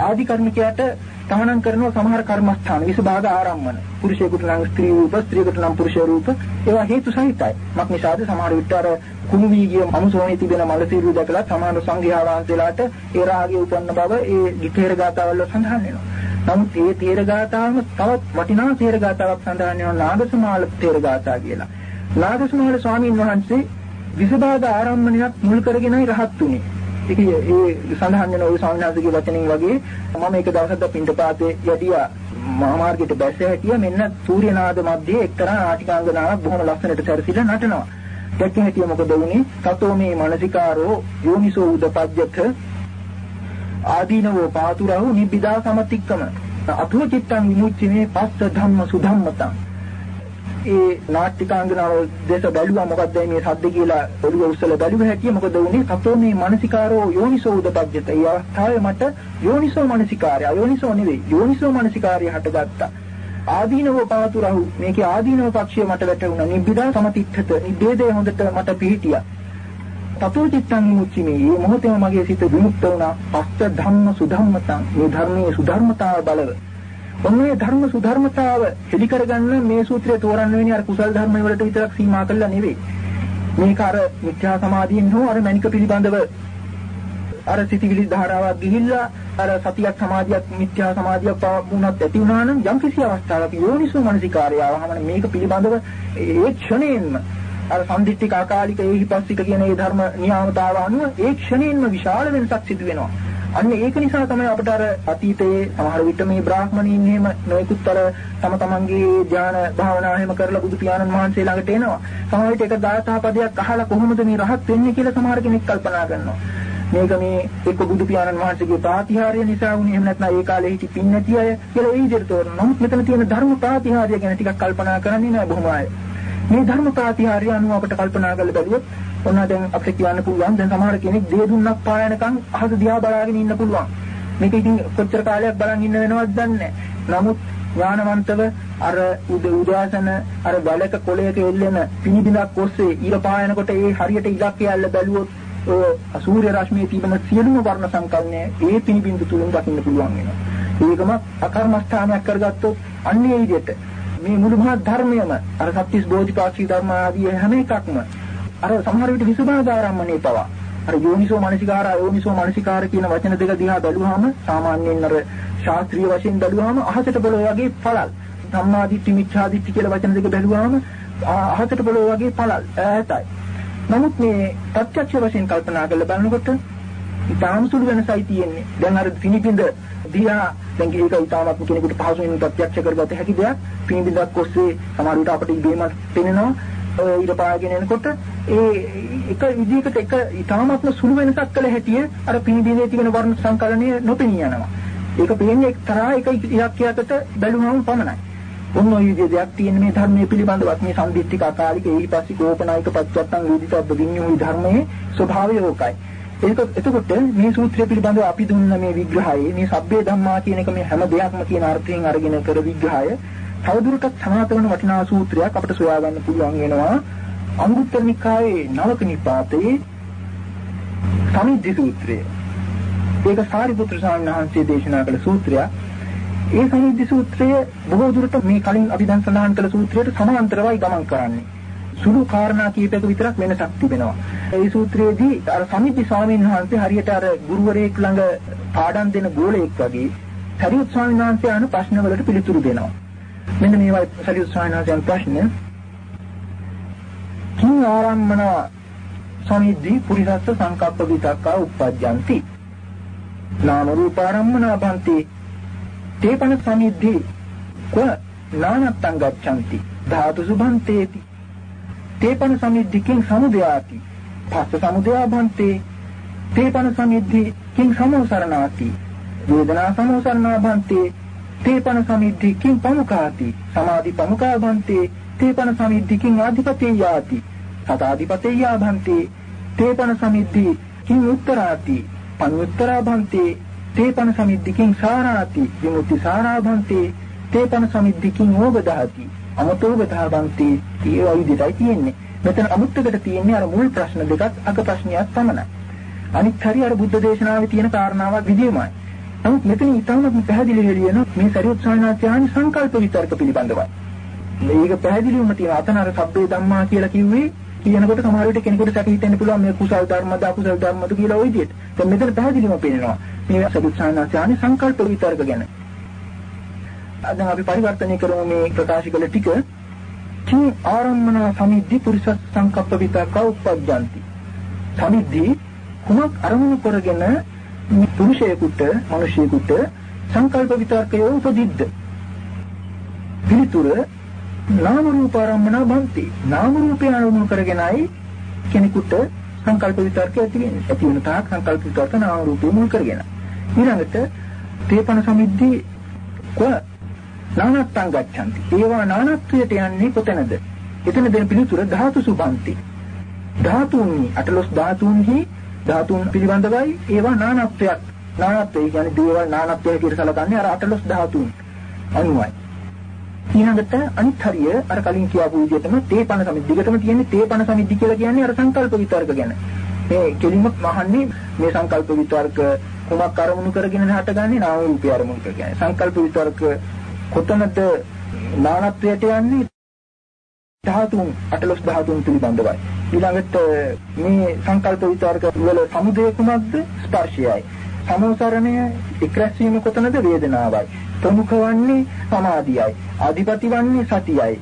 ආදි කර්මිකයාට තමනන් කරන සමහර කර්මස්ථාන. විසභාග ආරම්භන. පුරුෂයෙකුට නම් ස්ත්‍රී රූප ස්ත්‍රියකට නම් පුරුෂ රූප ඒවා හේතු සහිතයි. මක් නිසාද සමහර විට අර කුණු වී ගිය මනුසෝණේ තිබෙන මල සිරුරු දැකලා සමහර සංඝයා වහන්සේලාට ඒ රාගය උපන්න බව ඒ ධිතේර ගාතාවල සඳහන් වෙනවා. නමුත් ඒ තේර ගාතාවම තවත් වටිනා තේර ගාතාවක් සඳහන් වෙනවා නාගසමාල තේර ගාථා කියලා. නාගසමාල ස්වාමීන් වහන්සේ විසභාග ආරම්භණයක් මුල් කරගෙනයි රහත් උනේ ඒක ඒ සඳහන් වෙන ওই ස්වාමීනාථගේ වචනින් වගේ මම එක දවසක් පින්ඩපාතේ යටියා මහා මාර්ගයට බැස්ස හැටිය මෙන්න සූර්යනාද මැද්දේ එක්තරා නාටිකාංගනාවක් බොහොම ලස්සනට සැරසිලා නටනවා. දැක්ක හැටිය මොකද වුනේ? සතෝ මේ මානසිකාරෝ යෝනිසෝ උදපජ්ජත ආදීනවෝ පාතුරහු නිබ්බිදා සමතික්කම අතුල චිත්තං විමුච්චිනේ පස්ස ධම්ම සුධම්මතං ඒ නාට්‍යකාංගනාව දෙස බැලුවා මොකද්ද මේ සද්ද කියලා ඔළුව උස්සලා බැලුව හැටිය මොකද උනේ සතෝ මේ මානසිකාරෝ යෝනිසෝ උදපජ්ජත ඒ අවස්ථාවේ මට යෝනිසෝ මානසිකාරය යෝනිසෝ නෙවෙයි යෝනිසෝ මානසිකාරය හටගත්තා. ආදීනව පාතුරහු මේකේ ආදීනව පක්ෂය මට වැටුණා. නිබ්බිදා සමතිත්ථත නිබ්බේදේ හොඳට මට පිහිටියා. තතෝ චිත්තං මුච්චිමේ මේ මොහොතේම මගේ සිත විමුක්ත වුණා. පස්ස ධම්ම සුධම්මතං. මේ ධර්මයේ සුධර්මතාව බලව. ඔන්නේ ධර්ම සුධර්මතාව හෙලි කරගන්න මේ සූත්‍රය තෝරන්න වෙන්නේ අර කුසල් ධර්ම වලට විතරක් සීමා කළා නෙවෙයි. මේක අර මිත්‍යා සමාධියෙන් හෝ අර මණික පිළිබඳව අර සිතිවිලි ධාරාවක් ගිහිල්ලා අර සතියක් සමාධියක් මිත්‍යා සමාධියක් වුණත් ඇති වුණා නම් යම් කිසි අවස්ථාවක යෝනිසෝ මනසිකාරය ආවම මේක පිළිබඳව ඒ ක්ෂණයෙන්ම අර සම්දිත්තික අකාලික ඒහිපස්සික කියන ඒ ධර්ම නියාමතාව අනුව ඒ ක්ෂණයෙන්ම විශාල වෙනසක් සිදු වෙනවා. අන්න ඒක නිසා තමයි අපිට අර අතීතයේ සමහර විට මේ බ්‍රාහ්මණීන් එහෙම නොයෙකුත් අර තම තමන්ගේ ධ්‍යාන භාවනා එහෙම කරලා බුදු පියාණන් වහන්සේ ළඟට එනවා. සමහර විට එක දායතා පදයක් අහලා කොහොමද මේ රහත් වෙන්නේ කියලා සමහර කෙනෙක් කල්පනා කරනවා. මේක මේ එක්ක බුදු පියාණන් වහන්සේගේ ප්‍රාතිහාර්ය නිසා වුණේ එහෙම නැත්නම් ඒ කාලේ හිටි පින් නැති අය කියලා ඒ විදිහට තෝරන. නමුත් මෙතන තියෙන ධර්ම ප්‍රාතිහාර්ය ගැන ටිකක් කල්පනා කරන්නේ නැහැ බොහොම අය. මේ ධර්ම ප්‍රාතිහාර්ය අනුව අපිට කල්පනා කරලා බැලුවොත් ඔන්න දැන් අපිට කියන්න පුළුවන් දැන් සමහර කෙනෙක් දේ දුන්නක් පායනකම් අහස දිහා බලාගෙන ඉන්න පුළුවන්. මේක ඉතින් කොච්චර කාලයක් බලන් ඉන්න වෙනවද දන්නේ නමුත් ඥානවන්තව අර උද උදාසන අර වැලක කොළයක එල්ලෙන පිනිබිඳක් ඔස්සේ ඊර පායනකොට ඒ හරියට ඉලක්කය ඇල්ල බැලුවොත් ඔය සූර්ය රශ්මියේ තිබෙන සියලුම වර්ණ සංකල්පය ඒ පිනිබිඳු තුලින් දකින්න පුළුවන් වෙනවා. ඒකම අකර්මස්ථානයක් කරගත්තොත් අන්නේ විදිහට මේ මුළු මහත් ධර්මයම අර සත්‍තිස් බෝධිපාක්ෂී ධර්ම ආදී හැම එකක්ම අර සමහර විට විසුභාගාරම්මනේ පවා. අර යෝනිසෝ මනසිකාර යෝනිසෝ මනසිකාර කියන වචන දෙක දිහා බැලුවාම සාමාන්‍යයෙන් අර ශාස්ත්‍රීය වශයෙන් බැලුවාම අහසට බලෝ වගේ පළල්. සම්මාදිට්ඨි මිච්ඡාදිට්ඨි කියලා වචන දෙක බැලුවාම අහසට බලෝ වගේ පළල්. ඈතයි. නමුත් මේ ප්‍රත්‍යක්ෂ වශයෙන් කල්පනා කරලා බලනකොට ඉතාම සුළු වෙනසයි තියෙන්නේ දැන් අර පිනිපින්ද දිහා දැන් ඒක ඉතාමත් කෙනෙකුට පහසුවෙන් ප්‍රත්‍යක්ෂ කරගත හැකි දෙයක් පිනිපින්දක් ඔස්සේ සමහර විට අපිට ඉබේම පෙනෙනවා ඊට පාගෙන එනකොට ඒ එක විදිහකට එක ඊටාත්ම සුළු වෙනසක් කළ හැටිය අර පිනිබිඳේ තිබෙන වර්ණ සංකලනය නොපෙනී යනවා. ඒක පේන්නේ එක්තරා එක ඉලක්කයකට බැලුවම පමණයි. ඔන්න ඔය විදිහේ දෙයක් තියෙන මේ ධර්මයේ පිළිබඳවත් මේ සම්දිත්තික අකාලික ඊපස්සේ ගෝපනායක පච්චත්තං වේදිතබ්බ විඤ්ඤෝයි ධර්මයේ ස්වභාවය ඕකයි. ඒක එතකොට මේ සූත්‍රය පිළිබඳව අපි දුන්න මේ විග්‍රහයේ මේ සබ්බේ ධම්මා කියන එක මේ හැම දෙයක්ම කියන අර්ථයෙන් අරගෙන කර විග්‍රහය තවදුරටත් සනාත වෙන වටිනා සූත්‍රයක් අපිට සොයා ගන්න පුළුවන් වෙනවා අංගුත්තර නිකායේ නවක නිපාතයේ සමිද්ධි සූත්‍රය. ඒක සාරිපුත්‍ර ස්වාමීන් වහන්සේ දේශනා කළ සූත්‍රයක්. ඒ සමිද්ධි සූත්‍රය බොහෝ දුරට මේ කලින් අපි දැන් සඳහන් කළ සූත්‍රයට සමාන්තරවයි ගමන් කරන්නේ. සුළු කාරණා කීපයක විතරක් වෙනසක් තිබෙනවා. ඒ සූත්‍රයේදී අර සමිද්ධි ස්වාමීන් වහන්සේ හරියට අර ගුරුවරයෙක් ළඟ පාඩම් දෙන ගෝලයෙක් වගේ සරියුත් ස්වාමීන් වහන්සේ අහන ප්‍රශ්න වලට පිළිතුරු දෙනවා. මෙන්න මේවයි සරියුත් ස්වාමීන් වහන්සේගේ ප්‍රශ්න. කිං ආරම්මන සමිද්ධි පුරිසස්ස සංකප්ප විතක්කා උප්පජ්ජಂತಿ. නාම රූප ආරම්මන බන්ති. තේපන සමිද්ධි ක නානත්තං ගච්ඡanti. ධාතු සුභන්තේති. තේපන සමිද්ධි කිං සමුදයාති. පස්ස සමුදයා බන්තේ. තේපන සමිද්ධි කිං සමෝසරණාති. වේදනා සමෝසරණා බන්තේ තේපන සමිද්ධිකින් පමුකාති සමාධි පමුකාබන්තේ තේපන සමිද්ධිකින් ආධිපතේ යාති සතාධිපතේ යාභන්තේ තේපන සමිද්ධිකින් උත්තරාති පඤ්ඤුත්තරාභන්තේ තේපන සමිද්ධිකින් සාරාති විමුක්ති සාරාභන්තේ තේපන සමිද්ධිකින් ඕබදාති අමතෝබදාභන්තේ ඒ වයිදිතයි තියෙන්නේ මෙතන අමුත්තකට තියෙන්නේ අර මුල් ප්‍රශ්න දෙකත් අග ප්‍රශ්නයක් පමණයි අනිත් හරිය අර බුද්ධ දේශනාවේ තියෙන කාරණාවක් විදියමයි නමුත් මෙතන ඉතාමත් පැහැදිලි වෙලියන මේ සරියුත් සානාත්‍යානි සංකල්ප විතර්ක පිළිබඳවයි. මේක පැහැදිලිවම තියෙන අතන අර සබ්බේ ධම්මා කියලා කිව්වේ කියනකොට සමහර විට කෙනෙකුට සැක හිතෙන්න පුළුවන් මේ කුසල් ධර්මද අකුසල් ධර්මද කියලා ওই විදිහට. දැන් මෙතන පැහැදිලිවම පේනවා මේ සරියුත් සානාත්‍යානි සංකල්ප විතර්ක ගැන. අද අපි පරිවර්තනය කරමු මේ ප්‍රකාශ කළ ටික. කී ආරම්මන සමිද්ධි පුරිස සංකප්ප විතර්ක උප්පජ්ජಂತಿ. සමිද්ධි කුමක් අරමුණු කරගෙන පුරුෂයෙකුට මිනිසියෙකුට සංකල්ප විතර්කය උපදිද්ද? පිළිතුර නාම රූප ආරම්මන බන්ති. නාම රූපය අනුමුණු කරගෙනයි කෙනෙකුට සංකල්ප විතර්කය ඇති වෙන්නේ. ඇති වෙන තාක් සංකල්ප විතර්ක නාම රූපය මුල් කරගෙන. ඊළඟට තේපන සමිද්ධි කො නානත්තං ගච්ඡanti ඒවා නානත්වයට යන්නේ කොතැනද එතන දෙන පිළිතුර ධාතු සුභන්ති ධාතුන්හි අටලොස් ධාතුන්හි ධාතුන් පිළිබඳවයි ඒවා නානත්වයක්. නානත්වය කියන්නේ දේවල් නානත්වය කියලා සැලකන්නේ අර අටලොස් ධාතුන් අනුවයි. ඊළඟට අනිත් හරිය අර කලින් කියපු විදිහටම තේපන සමිද්ධි. දිගටම තියෙන්නේ තේපන සමිද්ධි කියලා කියන්නේ අර සංකල්ප විතර්ක ගැන. මේ කෙලින්ම මහන්නේ මේ සංකල්ප විතර්ක කුමක් අරමුණු කරගෙන හටගන්නේ නාම රූපය අරමුණු කරගෙන. සංකල්ප විතර්ක කොතනද නානත්වයට යන්නේ ධාතුන් අටලොස් ධාතුන් පිළිබඳවයි. ඊළඟට මේ සංකල්ප විචාරක වල සමුදය කුමක්ද? ස්පර්ශයයි. සමෝසරණය එක්රැස් වීම කොතනද? වේදනාවයි. ප්‍රමුඛ වන්නේ සමාධියයි. අධිපති වන්නේ සතියයි.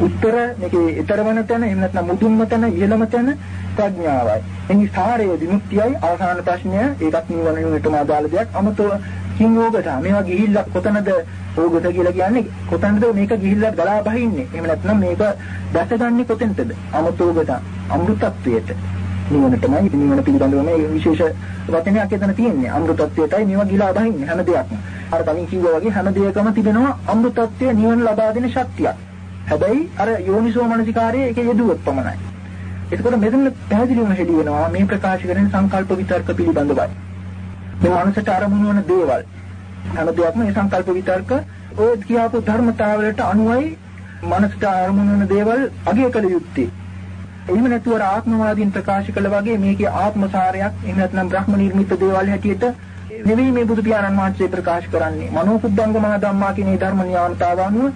උත්තර මේකේ ඊතරවන තැන එහෙම නැත්නම් මුදුන්ම තැන ඉහළම තැන ප්‍රඥාවයි. එනි සාරය විමුක්තියයි අවසාන ප්‍රශ්නය ඒකත් නිවනටම අදාළ දෙයක්. අමතෝ කිංෝගත මේවා ගිහිල්ලා කොතනද? ඕගත කියලා කියන්නේ කොතනද මේක ගිහිල්ලා ගලා බහින්නේ එහෙම නැත්නම් මේක දැසගන්නේ කොතෙන්ද අමතෝගත අමෘතත්වයට. නිවනටමයි නිවන පිළිබඳව මේ විශේෂ වචනයක් එතන තියෙන්නේ. අමෘතත්වයටයි නිව ගිලා බහින්නේ හැම දෙයක්ම. අර කලින් කිව්වා වගේ හැම දෙයකම තිබෙනවා අමෘතත්වය නිවන ලබා දෙන ශක්තියක්. හැබැයි අර යෝනිසෝ මනසිකාරයේ ඒක යෙදුවොත් පමණයි. එතකොට මෙතන පැහැදිලිවම හෙළි වෙනවා මේ ප්‍රකාශ කරන සංකල්ප විතර්ක පිළිබඳවයි. මේ මනසට අරමුණු වන දේවල් හැම දෙයක්ම මේ සංකල්ප විතර්ක ඔය කියාපු ධර්මතාවලට අනුවයි මනසට අරමුණු වන දේවල් අගය කළ යුත්තේ. එහෙම නැතුව ආත්මවාදීන් ප්‍රකාශ කළ වගේ මේකේ ආත්මසාරයක් එහෙම නැත්නම් බ්‍රහ්ම නිර්මිත දේවල් හැටියට නෙවෙයි මේ බුදු පියාණන් වහන්සේ ප්‍රකාශ කරන්නේ. මනෝකුද්ධංග මහ ධම්මා කියන මේ ධර්ම න්‍යායතාව අනුව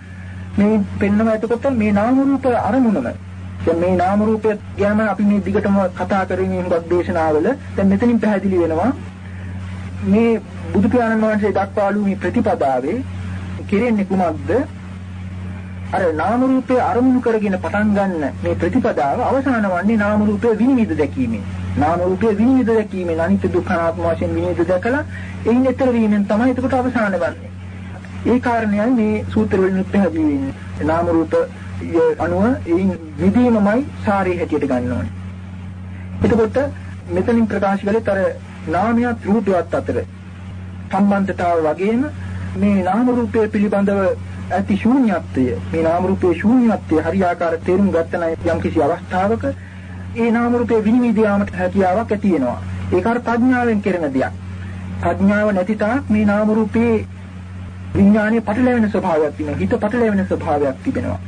මේ පෙන්නවා එතකොට මේ නාම රූප අරමුණම දැන් මේ නාම රූපය ගැන අපි මේ දිගටම කතා කරමින් හුඟක් දේශනාවල දැන් මෙතනින් පැහැදිලි වෙනවා මේ බුදු පියාණන් වහන්සේ දක්වාලු මේ ප්‍රතිපදාවේ කෙරෙන්නේ කුමක්ද? අර නාම රූපයේ අරමුණු කරගෙන පටන් ගන්න මේ ප්‍රතිපදාව අවසාන වන්නේ නාම රූපයේ විනිවිද දැකීමෙන්. නාම රූපයේ විනිවිද දැකීමෙන් අනිත්‍ය දුක්ඛ අනාත්ම වශයෙන් විනිවිද දැකලා එයින් ඈතර වීමෙන් තමයි එතකොට අවසාන වන්නේ. ඒ කාරණයයි මේ සූත්‍ර වලින් පැහැදිලි වෙන්නේ. නාම රූප අනුව එයින් විදීමමයි සාරේ හැටියට ගන්න ඕනේ. එතකොට මෙතනින් ප්‍රකාශ කළේ තර නාමයක් රූපයක් අතර. සම්බන්ධතාව වගේම මේ නාම රූපය පිළිබඳව ඇති ශූන්‍යත්වය මේ නාම රූපයේ ශූන්‍යත්වය හරියාකාර තේරුම් ගන්න යම් කිසි අවස්ථාවක ඒ නාම රූපයේ විනිවිදයාමට හැකියාවක් ඇති වෙනවා. ඒක අර ප්‍රඥාවෙන් කෙරෙන දෙයක්. ප්‍රඥාව නැති තාක් මේ නාම රූපයේ විඥානයේ පටලැවෙන ස්වභාවයක් තියෙනවා. හිත පටලැවෙන ස්වභාවයක් තිබෙනවා.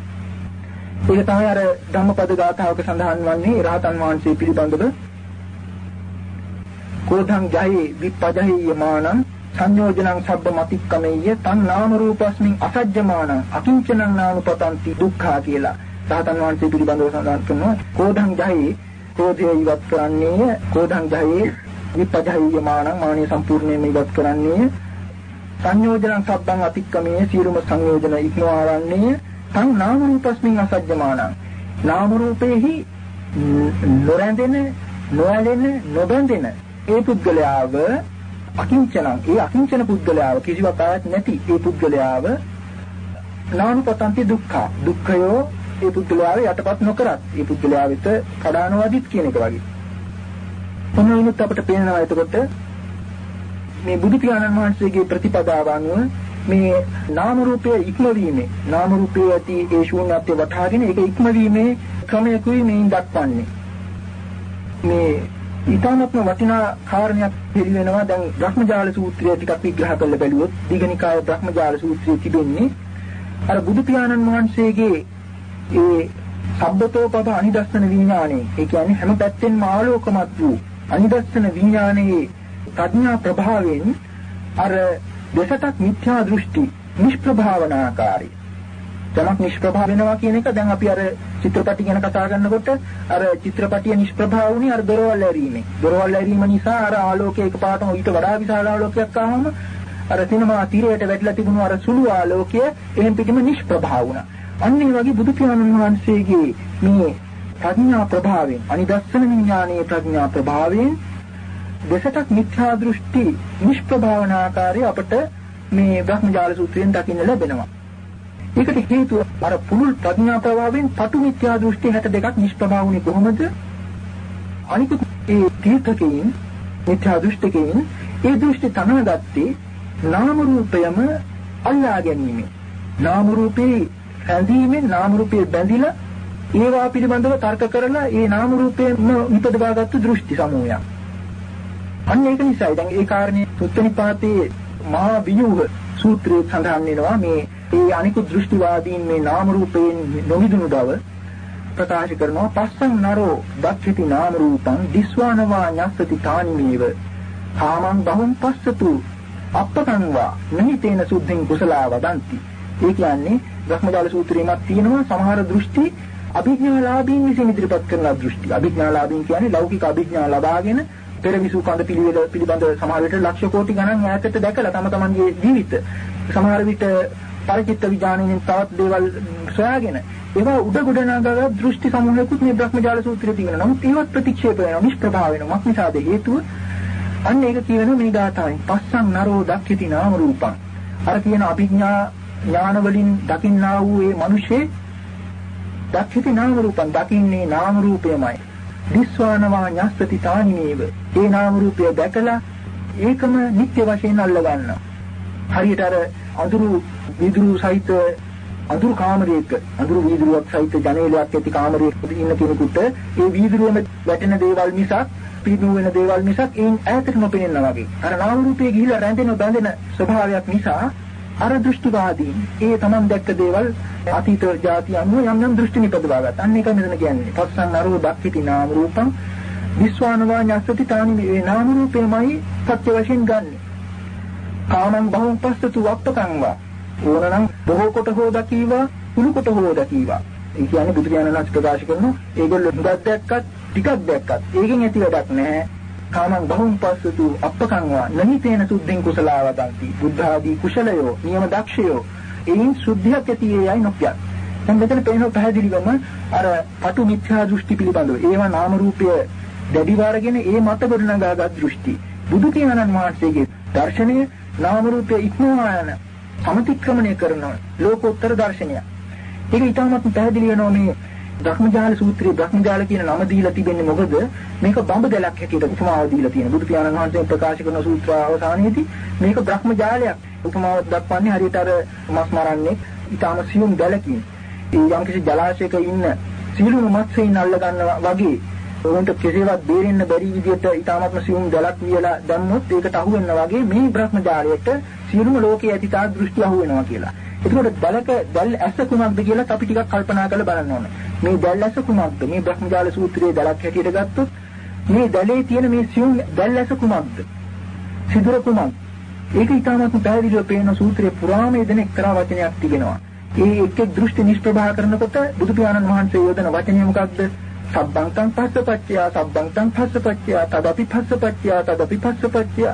ඒක තමයි අර ධම්මපද ගාථාවක සඳහන් වන්නේ රහතන් වහන්සේ පිළිබඳව කෝධං ජහි විපජහි යමානං සංයෝජනං සබ්බ මතික්කමෙය්‍ය තන් නාම රූපස්මින් අසජ්ජමානං අකිංචනං නානුපතಂತಿ දුක්ඛා කියලා. සාතන් වහන්සේ පිළිබඳව සඳහන් කරනවා කෝධං ජහි ක්‍රෝධය ඉවත් කරන්නේය. කෝධං ජහි විපජහි යමානං මානිය සම්පූර්ණයෙන්ම ඉවත් කරන්නේය. සංයෝජනං සබ්බං අතික්කමෙය්‍ය සියලුම සංයෝජන ඉක්මවා වන්නේය තන් නාම රූපස්මින් අසජ්ජමානං. නාම රූපේහි නොරැඳෙන නොඇලෙන නොබැඳෙන ඒ පුද්ගලයාව අකිංචනං ඒ අකිංචන පුද්ගලයාව කිසිවක් ආයත් නැති ඒ පුද්ගලයාව නානුපතන්ති දුක්ඛ දුක්ඛයෝ ඒ පුද්ගලයාව යටපත් නොකරත් ඒ පුද්ගලයා වෙත කඩානවදිත් කියන එක වගේ. මොනවිනුත් අපිට පේනවා එතකොට මේ බුදු පියාණන් වහන්සේගේ ප්‍රතිපදාව අනුව මේ නාම රූපයේ ඉක්මවීමේ නාම රූපයේ ඇති ඒ ශූන්‍යත්වය වටහාගෙන ඒක ඉක්මවීමේ ක්‍රමයකුයි මේන් දක්වන්නේ. මේ ඊටාත්ම වටිනා කාරණයක් පිළිවෙනවා. දැන් බ්‍රහ්මජාල සූත්‍රය ටිකක් විග්‍රහ කරලා බැලුවොත් දීඝනිකාය බ්‍රහ්මජාල සූත්‍රයේ තිබෙන්නේ අර බුදු පියාණන් වහන්සේගේ ඒ සබ්බතෝ පබ අනිදස්සන විඥානේ ඒ කියන්නේ හැම පැත්තෙන්ම ආලෝකමත් වූ අනිදස්සන විඥානයේ ප්‍රඥා ප්‍රභාවයෙන් අර දෙසටක් මිත්‍යා දෘෂ්ටි නිෂ්ප්‍රභාවනාකාරී. යමක් නිෂ්ප්‍රභා වෙනවා කියන එක දැන් අපි අර චිත්‍රපටි ගැන කතා කරනකොට අර චිත්‍රපටිය නිෂ්ප්‍රභා වුණේ අර දොරවල් ඇරීමේ. දොරවල් ඇරීම නිසා අර ආලෝකය එකපාරටම ඊට වඩා විශාල ආලෝකයක් ආවම අර සිනමා තිරයට වැටලා තිබුණු අර සුළු ආලෝකය එහෙන් පිටිම නිෂ්ප්‍රභා වුණා. අන්න ඒ වගේ බුදු පියාණන් වහන්සේගේ මේ ප්‍රඥා ප්‍රභාවයෙන් අනිදස්සන විඥානයේ ප්‍රඥා ප්‍රභාවයෙන් දෙසටක් මිත්‍යා දෘෂ්ටි නිෂ්ප්‍රභාවනාකාරී අපට මේ බ්‍රහ්මජාල සූත්‍රයෙන් දකින්න ලැබෙනවා. ඒකට හේතුව අර පුරුල් ප්‍රඥා ප්‍රභාවයෙන් පටු මිත්‍යා දෘෂ්ටි 62ක් නිෂ්ප්‍රභා වුණේ කොහොමද? අනිකුත් ඒ තීර්ථකයන් මිත්‍යා දෘෂ්ටිකයන් ඒ දෘෂ්ටි තනගත්තේ නාම රූපයම අල්ලා ගැනීම. නාම රූපේ රැඳීමෙන් නාම රූපේ බැඳිලා ඒවා පිළිබඳව තර්ක කරලා ඒ නාම රූපයෙන් ඉපදවාගත්තු දෘෂ්ටි සමූහයක්. අන්න ඒක නිසායි දැන් ඒ කාරණේ සුත්තනිපාතේ මහා වියුහ සූත්‍රයේ සඳහන් වෙනවා මේ ඒ අනිකුත් දෘෂ්ටිවාදීන් මේ නාම රූපයෙන් නොමිදුණු බව ප්‍රකාශ කරනවා. පස්සං නරෝ දක්ඛති නාම රූපං දිස්වානවා ඤස්සති තානිමේව. කාමං බහුම් පස්සතු අප්පකංවා නහිතේන සුද්ධින් කුසලා වදಂತಿ ඒ කියන්නේ බ්‍රහ්මජාල සූත්‍රයේමත් තියෙනවා සමහර දෘෂ්ටි අභිඥාලාභීන් විසින් ඉදිරිපත් කරන දෘෂ්ටි. අභිඥාලාභීන් කියන්නේ ලෞකික අභිඥා ලබාගෙන පෙරවිසු කඳ පිළිවෙල පිළිබඳ සමහර විට ලක්ෂ කෝටි ගණන් ඈතට දැකලා තම තමන්ගේ ජීවිත. සමහර විට පරිචිත්ත විඥාණයෙන් තවත් දේවල් සොයාගෙන ඒවා උඩ ගොඩ නගා දෘෂ්ටි සමූහයකුත් මේ බ්‍රහ්මජාල සූත්‍රයේ තියෙනවා. නමුත් ඒවත් ප්‍රතික්ෂේප වෙනවා, නිෂ්ප්‍රභාව වෙනවා. මොකක්ද හේතුව? අන්න ඒක කියන මේ ගාථාවෙන් පස්සං නරෝ දක්ඛිති නාම රූපං. අර කියන අභිඥා ඥාන වලින් දකින්නා වූ මේ මිනිස්සේ දක්ඛිති නාම රූපං දකින්නේ නාම රූපයමයි. දිස්වානවා ඤස්සති තානිමේව. ඒ නාම රූපය දැකලා ඒකම නිත්‍ය වශයෙන් අල්ල ගන්නවා. හරියට අර අඳුරු විදුරු සහිත අඳුරු කාමරයක අඳුරු වීදුරුවක් සහිත ජනේලයක් ඇති කාමරයක ඉන්න කෙනෙකුට ඒ වීදුරුවෙම වැටෙන දේවල් මිසක් පිටු වෙන දේවල් මිසක් ඒන් ඈතට නොපෙනෙනවා වගේ. අර නාම රූපයේ ගිහිලා රැඳෙන බැඳෙන ස්වභාවයක් නිසා අර දෘෂ්ටිවාදී ඒ Taman දැක්ක දේවල් අතීත જાති අනුව යම් යම් දෘෂ්ටි නිපදවා ගන්න. අන්න ඒක මෙතන කියන්නේ. පස්සන් අරෝ දක්ඛිති නාම රූපං විස්වානවා ඤස්සති තානි මේ නාම රූපේමයි සත්‍ය වශයෙන් ගන්න. කාමං බහුං පස්සතු වප්පකං වා ඕනනම් බොහෝ කොට හෝ දකීවා කුළු කොට හෝ දකීවා. ඒ කියන්නේ බුදු දානනාස් ප්‍රකාශ කරන ඒගොල්ලෝ හුඟක් දැක්කත් ටිකක් දැක්කත් ඒකෙන් ඇති වැඩක් නැහැ. කාමං බහුං පස්සතු අප්පකං වා නහිතේන සුද්ධින් කුසලාවදන්ති. බුද්ධ ආදී කුශලයෝ නියම දක්ෂයෝ එයින් සුද්ධියක් ඇති යයි නොකිය. දැන් මෙතන පේන පැහැදිලිවම අර පටු මිත්‍යා දෘෂ්ටි පිළිබඳව ඒවා නාම රූපය දැඩි වාරගෙන ඒ මත ගොඩනගාගත් දෘෂ්ටි. බුදු පියාණන් වහන්සේගේ දර්ශනය නාම රූපය ඉක්මවා යන සමතික්‍රමණය කරන ලෝකෝත්තර දර්ශනය. ඒක ඊටමත් පැහැදිලි වෙනවා මේ බ්‍රහ්මජාල සූත්‍රයේ බ්‍රහ්මජාල කියන නම දීලා තිබෙන්නේ මොකද? මේක බඹදලක් හැටියට උපමාව දීලා තියෙන. බුදු පියාණන් වහන්සේ ප්‍රකාශ කරන සූත්‍ර අවසානයේදී මේක බ්‍රහ්මජාලයක්. උපමාවක් දක්වන්නේ හරියට අර මස් මරන්නේ ඊටම සියුම් දැලකින්. ඒ යම්කිසි ජලාශයක ඉන්න සියලුම මත්ස්‍යයන් අල්ල ගන්නවා වගේ උන්ට කෙසේවත් බේරෙන්න බැරි විදිහට ඊටාත්ම සියුම් දැලක් වියලා දැම්මොත් ඒකට අහු වෙනවා වගේ මේ බ්‍රහ්මජාලයට සියලුම ලෝකයේ ඇති තා දෘෂ්ටි අහු වෙනවා කියලා. එතකොට දැලක දැල් ඇස කුමක්ද කියලා අපි ටිකක් කල්පනා කරලා බලන්න ඕනේ. මේ දැල් ඇස කුමක්ද? මේ බ්‍රහ්මජාල සූත්‍රයේ දැලක් හැටියට ගත්තොත් මේ දැලේ තියෙන මේ සියුම් දැල් ඇස කුමක්ද? සිදුර කුමක්ද? ඒක ඊටමත් පැහැදිලිව පේන සූත්‍රයේ පුරාම දෙන එක්තරා වචනයක් තිබෙනවා. ඒ එක් එක් දෘෂ්ටි නිෂ්ප්‍රභා කරනකොට බුදු පියාණන් වහන්සේ යොදන වචනය මොකක්ද? සබ්බං පස්සපච්චය සබ්බං පස්සපච්චය තදපි පස්සපච්චය තදපි පස්සපච්චය.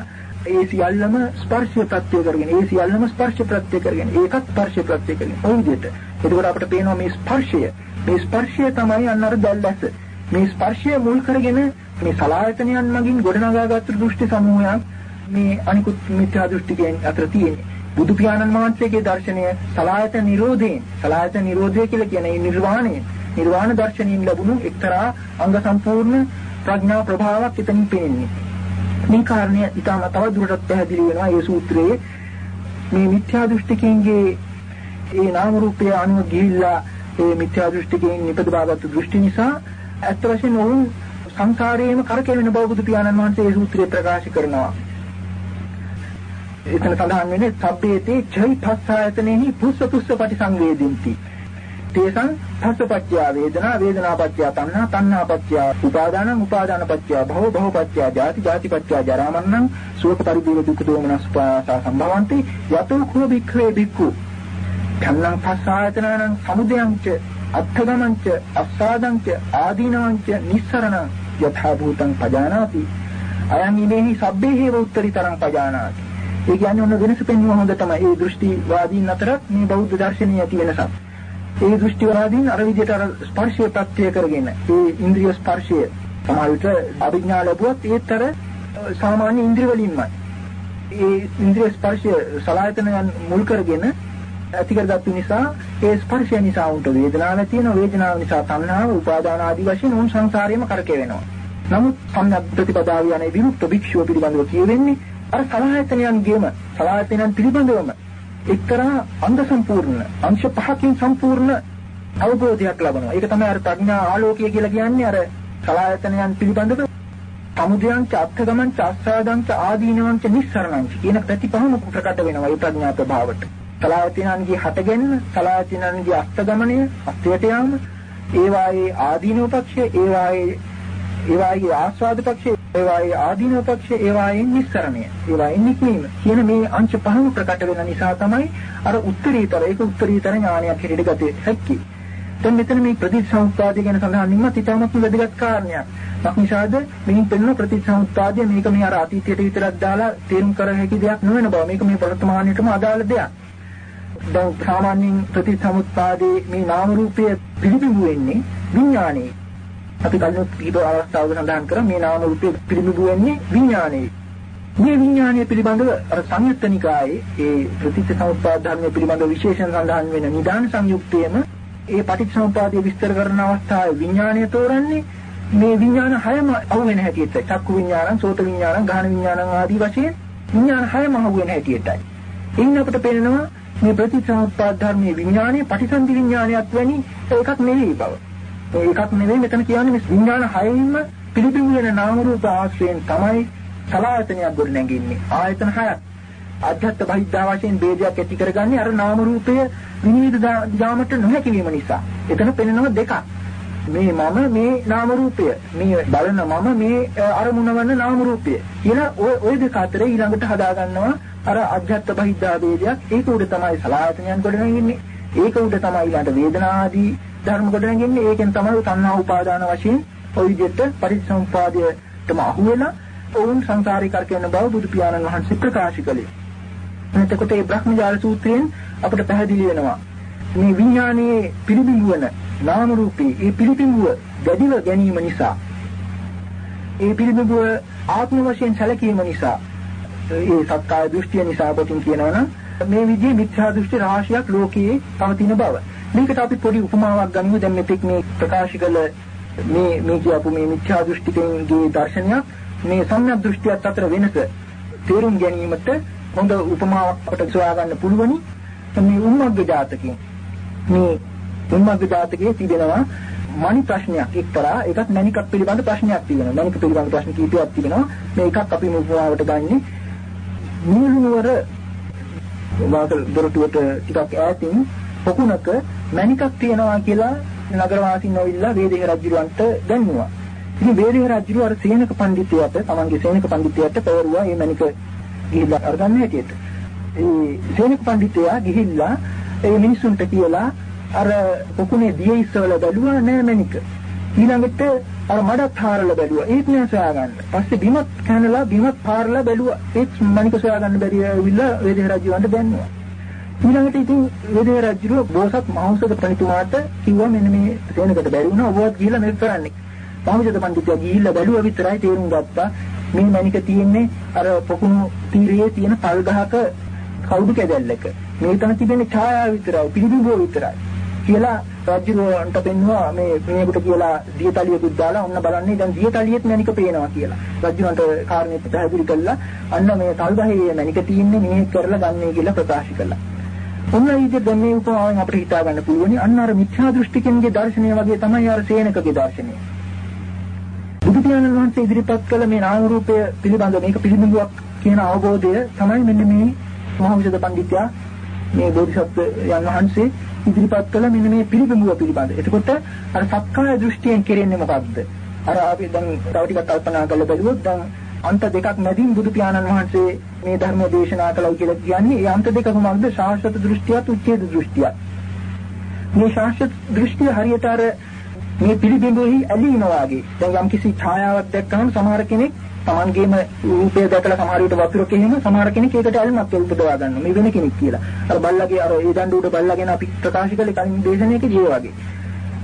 ඒ සියල්ලම ස්පර්ශය ප්‍රත්‍ය කරගෙන ඒ සියල්ලම ස්පර්ශ ප්‍රත්‍ය කරගෙන ඒකත් ස්පර්ශ ප්‍රත්‍ය කරගෙන ඔය විදිහට. එතකොට අපිට පේනවා මේ ස්පර්ශය. මේ ස්පර්ශය තමයි අන්නර දැල්ලැස මේ ස්පර්ශය මුල් කරගෙන මේ සලායතනයන් මගින් ගොඩනගාගත් දෘෂ්ටි සමූහයක් මේ අනිකුත් මිත්‍යා දෘෂ්ටිකයන් අතර තියෙන්නේ. බුදු පියාණන් වහන්සේගේ දර්ශනය සලායතන නිරෝධයෙන් සලායතන නිරෝධය කියලා කියන ඒ නිර්වාණය නිර්වාණ දර්ශනයෙන් ලැබුණු එක්තරා අංග සම්පූර්ණ ප්‍රඥා ප්‍රභාවක් එතනින් පේන්නේ මේ කාරණය ඊටම තව දුරටත් පැහැදිලි වෙනවා මේ සූත්‍රයේ මේ මිත්‍යා දෘෂ්ටිකයන්ගේ ඒ නාම රූපය අනුව ගිහිල්ලා ඒ මිත්‍යා දෘෂ්ටිකයන් නිපදවාගත් දෘෂ්ටි නිසා ඇත්ත වශයෙන්ම ඔවුන් සංසාරයේම කරකැවෙන බව බුදු පියාණන් වහන්සේ මේ සූත්‍රයේ ප්‍රකාශ කරනවා. එතන සඳහන් වෙන්නේ සබ්බේතේ චෛ පස්සායතනෙහි පුස්ස පුස්ස පටිසංවේදින්ති. තේසං පස්සපච්චය වේදනා වේදනාපච්චය තණ්හා තණ්හාපච්චය උපාදානං උපාදානපච්චය භව භවපච්චය ජාති ජාතිපච්චය ජරාමරණං ශෝක පරිදේව දුක්ඛ දෝමනස්පාසා සම්භවಂತಿ යතෝ කෝ භික්ඛවේ භික්ඛු. කන්නං පස්සායතනං සමුදයං ච අත්ථගමං ච අස්සාදං ච ආදීනවං ච නිස්සරණං යථා භූතං පජානාති. අයං ඉමේහි සබ්බේහි උත්තරීතරං පජානාති. ඒ කියන්නේ ඔන්න වෙනස පෙන්වන හොඳ තමයි. ඒ දෘෂ්ටිවාදීන් අතරත් මේ බෞද්ධ දර්ශනීය ඇති වෙනසක් ඒ දෘෂ්ටිවාදීන් අර විදිහට අර ස්පර්ශය ප්‍රත්‍ය කරගෙන ඒ ඉන්ද්‍රිය ස්පර්ශය සමහර විට අභිඥා ලැබුවත් ඒතර සාමාන්‍ය ඉන්ද්‍රිය වලින්මයි. ඒ ඉන්ද්‍රිය ස්පර්ශය සලායතනයන් මුල් කරගෙන ඇති කරගත්තු නිසා ඒ ස්පර්ශය නිසා උන්ට වේදනාවක් තියෙනවා වේදනාව නිසා තණ්හාව උපාදාන ආදී වශයෙන් උන් සංසාරයේම කරකැවෙනවා. නමුත් සම්‍යක් ප්‍රතිපදාව යන්නේ විමුක්ත භික්ෂුව පිළිබඳව කියවෙන්නේ අර සලායතනයන්ගේම සලායතනයන් පිළිබඳවම එක්තරා අංග සම්පූර්ණ අංශ පහකින් සම්පූර්ණ අවබෝධයක් ලබනවා. ඒක තමයි අර ප්‍රඥා ආලෝකය කියලා කියන්නේ අර සලායතනයන් පිළිබඳව සමුදයන්ච අත්ථගමන්ච අස්සාදංච ආදීනවන්ච නිස්සරණංච කියන ප්‍රතිපහම ප්‍රකට වෙනවා ඒ ප්‍රඥා ප්‍රභාවට. සලායතනන්ගේ හටගෙන සලායතනන්ගේ අස්තගමණය අස්තයට යාම ඒවායේ ආදීනව පක්ෂය ඒවායේ ඒවායේ ආස්වාද පක්ෂය ඒවායේ ආදීනව පක්ෂය ඒවායේ නිස්සරණය ඒවායේ නික්මීම කියන මේ අංශ පහම ප්‍රකට වෙන නිසා තමයි අර උත්තරීතර ඒක උත්තරීතර ඥානයක් හැටියට ගත හැක්කේ. දැන් මෙතන මේ ප්‍රතිසංස්පාදය ගැන සඳහන් වීමත් ඉතාමත් වැදගත් කාරණයක්. මක්නිසාද මෙහින් පෙනෙන ප්‍රතිසංස්පාදය මේක මේ අර අතීතයට විතරක් දාලා තේරුම් කර හැකි දෙයක් නෙවෙන බව. මේක මේ වර්තමානයේටම අදාළ දෙයක්. දැන් සාමාන්‍යයෙන් ප්‍රතිසංස්පාදයේ මේ නාම රූපය පිළිබිඹු වෙන්නේ විඥානයේ. අපි කලින් කීප අවස්ථාවක සඳහන් කරා මේ නාම රූපේ පිළිඹු වෙන්නේ විඥානයේ. මේ විඥානය පිළිබඳව අර සංයුත්තනිකායේ ඒ ප්‍රතිච්ඡසමුප්පාද ධර්මයේ පිළිබඳව විශේෂණ සඳහන් වෙන නිදාන සංයුක්තයේම ඒ පටිච්චසමුපාදයේ විස්තර කරන අවස්ථාවේ විඥානය තෝරන්නේ මේ විඥාන හයම අහුවෙන හැටියට චක්කු විඥානං, සෝත විඥානං, ගාහන විඥානං ආදී වශයෙන් විඥාන හයම අහුවෙන හැටියටයි. එයින් අපිට පේනවා මේ ප්‍රතිසම්පාද ධර්මයේ විඥානයේ පටිසන්ධි විඥානයක් වැනි එකක් නෙවෙයි බව. ඒකක් නෙවෙයි මෙතන කියන්නේ මේ විඥාන හයෙන්ම පිළිබිඹු වෙන නාම රූප ආශ්‍රයෙන් තමයි සලආයතනයක් ගොඩ නැගෙන්නේ. ආයතන හයක්. අධ්‍යාත්ම බහිද්ධා වශයෙන් ભેදයක් ඇති කරගන්නේ අර නාම රූපය විනිවිද යාමට නොහැකි වීම නිසා. එතන පෙනෙනවා දෙකක්. මේ මම මේ නාම රූපය මේ බලන මම මේ අරමුණ වන නාම රූපය කියලා ඔය ඔය දෙක අතර ඊළඟට හදා ගන්නවා අර අධ්‍යාත්ම බහිද්ධා ભેදයක් ඒක උඩ තමයි සලආයතනයන් ගොඩ නැගෙන්නේ. ඒක උඩ තමයි ඊළඟ වේදනා ආදී ධර්ම ගොඩ නැගෙන්නේ. ඒකෙන් තමයි තණ්හා උපාදාන වශයෙන් ඔය විදිහට පරිසම්පාදයටම අහු වෙලා ඔවුන් සංසාරේ කරකැවෙන බව බුදු පියාණන් වහන්සේ ප්‍රකාශ කළේ. එතකොට මේ බ්‍රහ්මජාල සූත්‍රයෙන් අපිට පැහැදිලි වෙනවා මේ විඥානයේ පිළිබිඹු වන නාම රූපේ ඒ පිළිබිඹුව දැඩිව ගැනීම නිසා ඒ පිළිබිඹුව ආත්ම වශයෙන් සැලකීම නිසා ඒ සත්කාය දෘෂ්ටිය නිසා කොටින් කියනවනම් මේ විදිහේ මිත්‍යා දෘෂ්ටි රාශියක් ලෝකයේ පවතින බව. මේකට අපි පොඩි උපමාවක් ගනිමු දැන් මෙතෙක් මේ ප්‍රකාශ කළ මේ මේ කියපු මේ මිත්‍යා දෘෂ්ටිකයන්ගේ දර්ශනයක් මේ සම්‍යක් දෘෂ්ටියත් අතර වෙනස තේරුම් ගැනීමට හොඳ උපමාවක් අපට සොයා ගන්න පුළුවනි. මේ උම්මග්ග ජාතකයෙන් මේ උම්මග්ග ජාතකයේ තිබෙනවා මණි ප්‍රශ්නයක් එක්තරා ඒකත් මණිකක් පිළිබඳ ප්‍රශ්නයක් තියෙනවා. මණික පිළිබඳ ප්‍රශ්න කීපයක් තිබෙනවා. මේ එකක් අපි මුවාවට ගන්නේ නීලුවර වාසල් දොරටුවට ටිකක් ඈතින් පොකුණක මණිකක් තියනවා කියලා නගර වාසීන් නොවිලා වේදේහ රජුලන්ට දැන්නුවා. ඉතින් වේදේහ රජු අර සේනක පඬිතුයාට තමන්ගේ සේනක පඬිතුයාට පෙවරුවා මේ මණික ගිහිල්ලා අරගන්න හැටියට. ඒ සේනක පඬිතුයා ගිහිල්ලා ඒ මිනිසුන්ට කියලා අර පොකුණේ දිය ඉස්සවල බැලුවා නෑ මණික. ඊළඟට අර මඩත් හාරලා බැලුවා ඒත් නෑ සොයාගන්න. පස්සේ බිමත් කනලා බිමත් හාරලා බැලුවා ඒත් මණික සොයාගන්න බැරි ඇවිල්ලා වේදේහ රජුන්ට දැන්නුවා. ඊළඟට ඉතින් වේදේ රජුව බෝසත් මහෞෂධ පඬිතුමාට කිව්වා මෙන්න මේ සේනකට බැරි වුණා ඔබවත් ගිහිල්ලා මේක කරන්න. මහෞෂධ පඬිතුයා ගිහිල්ලා බැලුවා විතරයි තේරුම් ගත්තා මේ මණික තියෙන්නේ අර පොකුණු තීරයේ තියෙන පල් ගහක කවුඩු කැදැල්ලක. මේ තන තිබෙන්නේ ඡායාව විතරයි පිළිබිඹුව විතරයි. කියලා රජුන්ට පෙන්වුවා මේ මේකට කියලා දියතලියකුත් දාලා ඔන්න බලන්නේ දැන් දියතලියෙත් මණික පේනවා කියලා. රජුන්ට කාරණේ පැහැදිලි කළා. අන්න මේ තල්බහේ මණික තියෙන්නේ මේ කරලා ගන්නයි කියලා ප්‍රකාශ කළා. ඔන්න විදිහට දැන් මේ උපමාවෙන් අපිට හිතා ගන්න පුළුවනි අන්න අර මිත්‍යා දෘෂ්ටිකෙන්ගේ දර්ශනය වගේ තමයි අර සේනකගේ දර්ශනය. බුදු පියාණන් වහන්සේ ඉදිරිපත් කළ මේ නාම රූපය පිළිබඳ මේක පිළිබඳවක් කියන අවබෝධය තමයි මෙන්න මේ මහවිෂද පඬිත්‍යා මේ බෝධිසත්වයන් වහන්සේ ඉදිරිපත් කළ මෙන්න මේ පිළිබඳව පිළිබඳ. එතකොට අර සක්කාය දෘෂ්ටියෙන් කෙරෙන්නේ මොකක්ද? අර අපි දැන් තව ටිකක් කල්පනා කරලා බලුවොත් දැන් අන්ත දෙකක් මැදින් බුදු පියාණන් වහන්සේ මේ ධර්ම දේශනා කළා කියලා කියන්නේ. ඒ අන්ත දෙක කොහොමද? ශාස්ත්‍ර දෘෂ්ටියත් උච්ඡේද දෘෂ්ටියත්. මේ ශාස්ත්‍ර දෘෂ්ටිය හරියට අර මේ පිළිබිඹුෙහි ඇලීනවා වගේ. දැන් යම් කිසි ඡායාවක් දැක්කම සමහර කෙනෙක් Tamanගේම රූපය දැකලා සමහර විට වතුරක එහෙම සමහර කෙනෙක් ඒකට ඇල්මක් උපදවා ගන්නවා. මේ වෙන කෙනෙක් කියලා. අර බල්ලගේ අර ඒ දඬු උඩ බල්ලගෙන අපි ප්‍රකාශ කළේ කලින් දේශනාවකදී ඒ වගේ.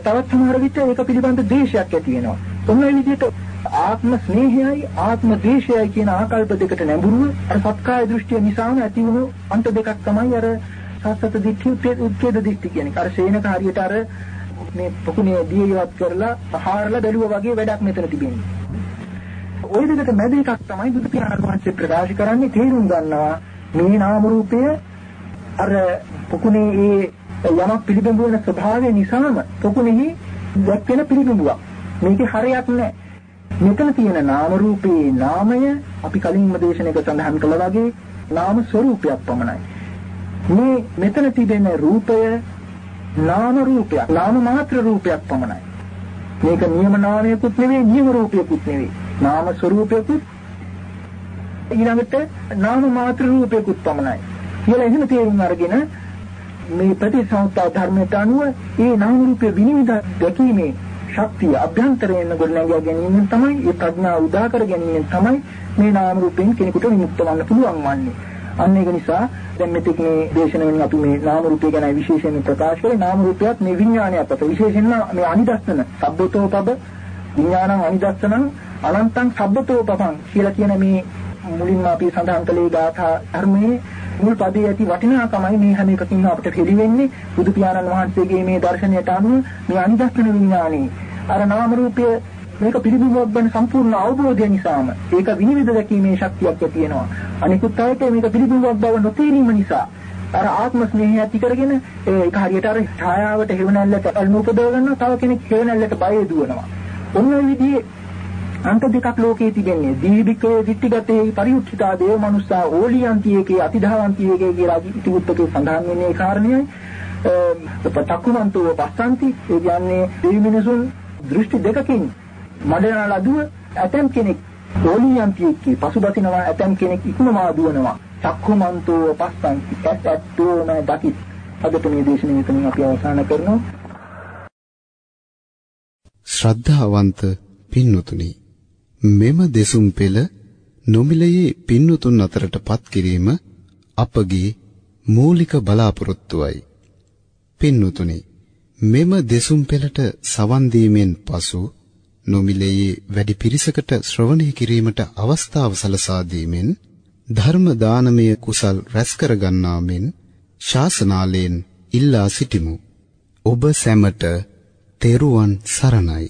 තවත් සමහර විට ඒක පිළිබඳ ද්වේෂයක් ඇති වෙනවා. ඔන්න ඒ විදිහට ආත්ම ස්නේහයයි ආත්ම ද්වේෂයයි කියන ආකල්ප දෙකට නැඹුරුව අර සත්කාය දෘෂ්ටිය නිසාම ඇති වුණු අන්ත දෙකක් තමයි අර සත්සත දිට්ඨි උත්කේද දිට්ඨි කියන්නේ. අර ශේනක හරියට අර මේ පොකුණේ දිය ඉවත් කරලා පහාරලා බැලුවා වගේ වැඩක් මෙතන තිබෙන්නේ. ওই දෙකට මැද එකක් තමයි බුදු පියාණන් වහන්සේ ප්‍රකාශ කරන්නේ තේරුම් ගන්නවා මේ නාම රූපය අර පොකුණේ ඒ යමක් පිළිබිඹු වෙන ස්වභාවය නිසාම පොකුණෙහි දැක්වෙන පිළිබිඹුවක්. මේකේ හරයක් නැහැ. මෙතන තියෙන නාම රූපේ නාමය අපි කලින්ම දේශනාවක සඳහන් කළා වගේ නාම ස්වરૂපයක් පමණයි. මේ මෙතන තිබෙන රූපය නාම රූපයක්, නාම මාත්‍ර රූපයක් පමණයි. මේක නියම නාමයකුත් නෙවෙයි, නියම රූපයකුත් නෙවෙයි. නාම ස්වરૂපයකුත් ඊළඟට නාම මාත්‍ර රූපයකුත් පමණයි. කියලා එහෙම තේරුම් අරගෙන මේ ප්‍රතිසංස්ථා ධර්මයට අනුව ඒ නාම රූපය විනිවිද දැකීමේ ශක්තිය අභ්‍යන්තරයෙන් ගොඩනගා ගැනීමෙන් තමයි ඒ ප්‍රඥාව උදා කර ගැනීමෙන් තමයි මේ නාම රූපයෙන් කෙනෙකුට විමුක්ත වන්න පුළුවන් වන්නේ. අන්න ඒක නිසා දැන් මෙතෙක් මේ දේශනාවෙන් අපි මේ නාම රූපය ගැන විශේෂයෙන් ප්‍රකාශ කරේ නාම රූපයත් මේ විඥානයත් අතර විශේෂයෙන්ම මේ අනිදස්සන සබ්බතෝ පබ විඥානං අනිදස්සනං අනන්තං සබ්බතෝ පබං කියලා කියන මේ මුලින්ම අපි සඳහන් කළේ ගාථා ධර්මයේ මුල් පදයේ ඇති වටිනාකමයි මේ හැම එකකින්ම අපිට පිළි වෙන්නේ බුදු පියාණන් වහන්සේගේ මේ දර්ශනයට අනුව මේ අනිදස්සන විඥානේ අර නාම රූපය මේක පිළිබිඹුවක් ගැන සම්පූර්ණ අවබෝධය නිසාම ඒක විනිවිද දැකීමේ ශක්තියක් තියෙනවා. අනිකුත් අයට මේක පිළිබිඹුවක් බව නොතේරීම නිසා අර ආත්ම ස්නේහය ඇති කරගෙන ඒක හරියට අර ඡායාවට හේවණල්ලට අල්ම උපදව ගන්නවා තව කෙනෙක් හේවණල්ලට බය දුවනවා. ඔන්න ඔය විදිහේ අන්ත දෙකක් ලෝකයේ තිබෙන්නේ දීවිකේ දිට්ඨිගතේ පරිඋච්චිතා දේව මනුස්සා ඕලියන්තියේකේ අතිධාවන්තියේකේ කියලා ඉතිවුත්තකේ සඳහන් වෙන්නේ ඒ කාරණේයි චක්කුමන්තෝ පස්සන්ති ඒ කියන්නේ දෙවි මිනිසුන් දෘෂ්ටි දෙකකින් මඩන ලදුව ඇතම් කෙනෙක් ඕලියන්තියේකේ පසුබසිනවා ඇතම් කෙනෙක් ඉක්මවා දුවනවා. චක්කුමන්තෝ පස්සන්ති ඇත් ඇත්තෝම දකිත්. අදට මේ දේශනාව මෙතනින් අපි අවසන් කරනවා. ශ්‍රද්ධාවන්ත පින්වතුනි මෙම දෙසුම් පෙළ නොමිලයේ පින්වතුන් අතරටපත් කිරීම අපගේ මූලික බලාපොරොත්තුවයි. පින්වතුනි මෙම දෙසුම් පෙළට සවන් දීමෙන් පසු නොමිලයේ වැඩි පිරිසකට ශ්‍රවණය කිරීමට අවස්ථාව සලසා දීමෙන් ධර්ම දානමය කුසල් රැස් කර ගන්නා මෙන් ශාසනාලයෙන් ඉල්ලා සිටිමු. ඔබ සැමට තෙරුවන් සරණයි.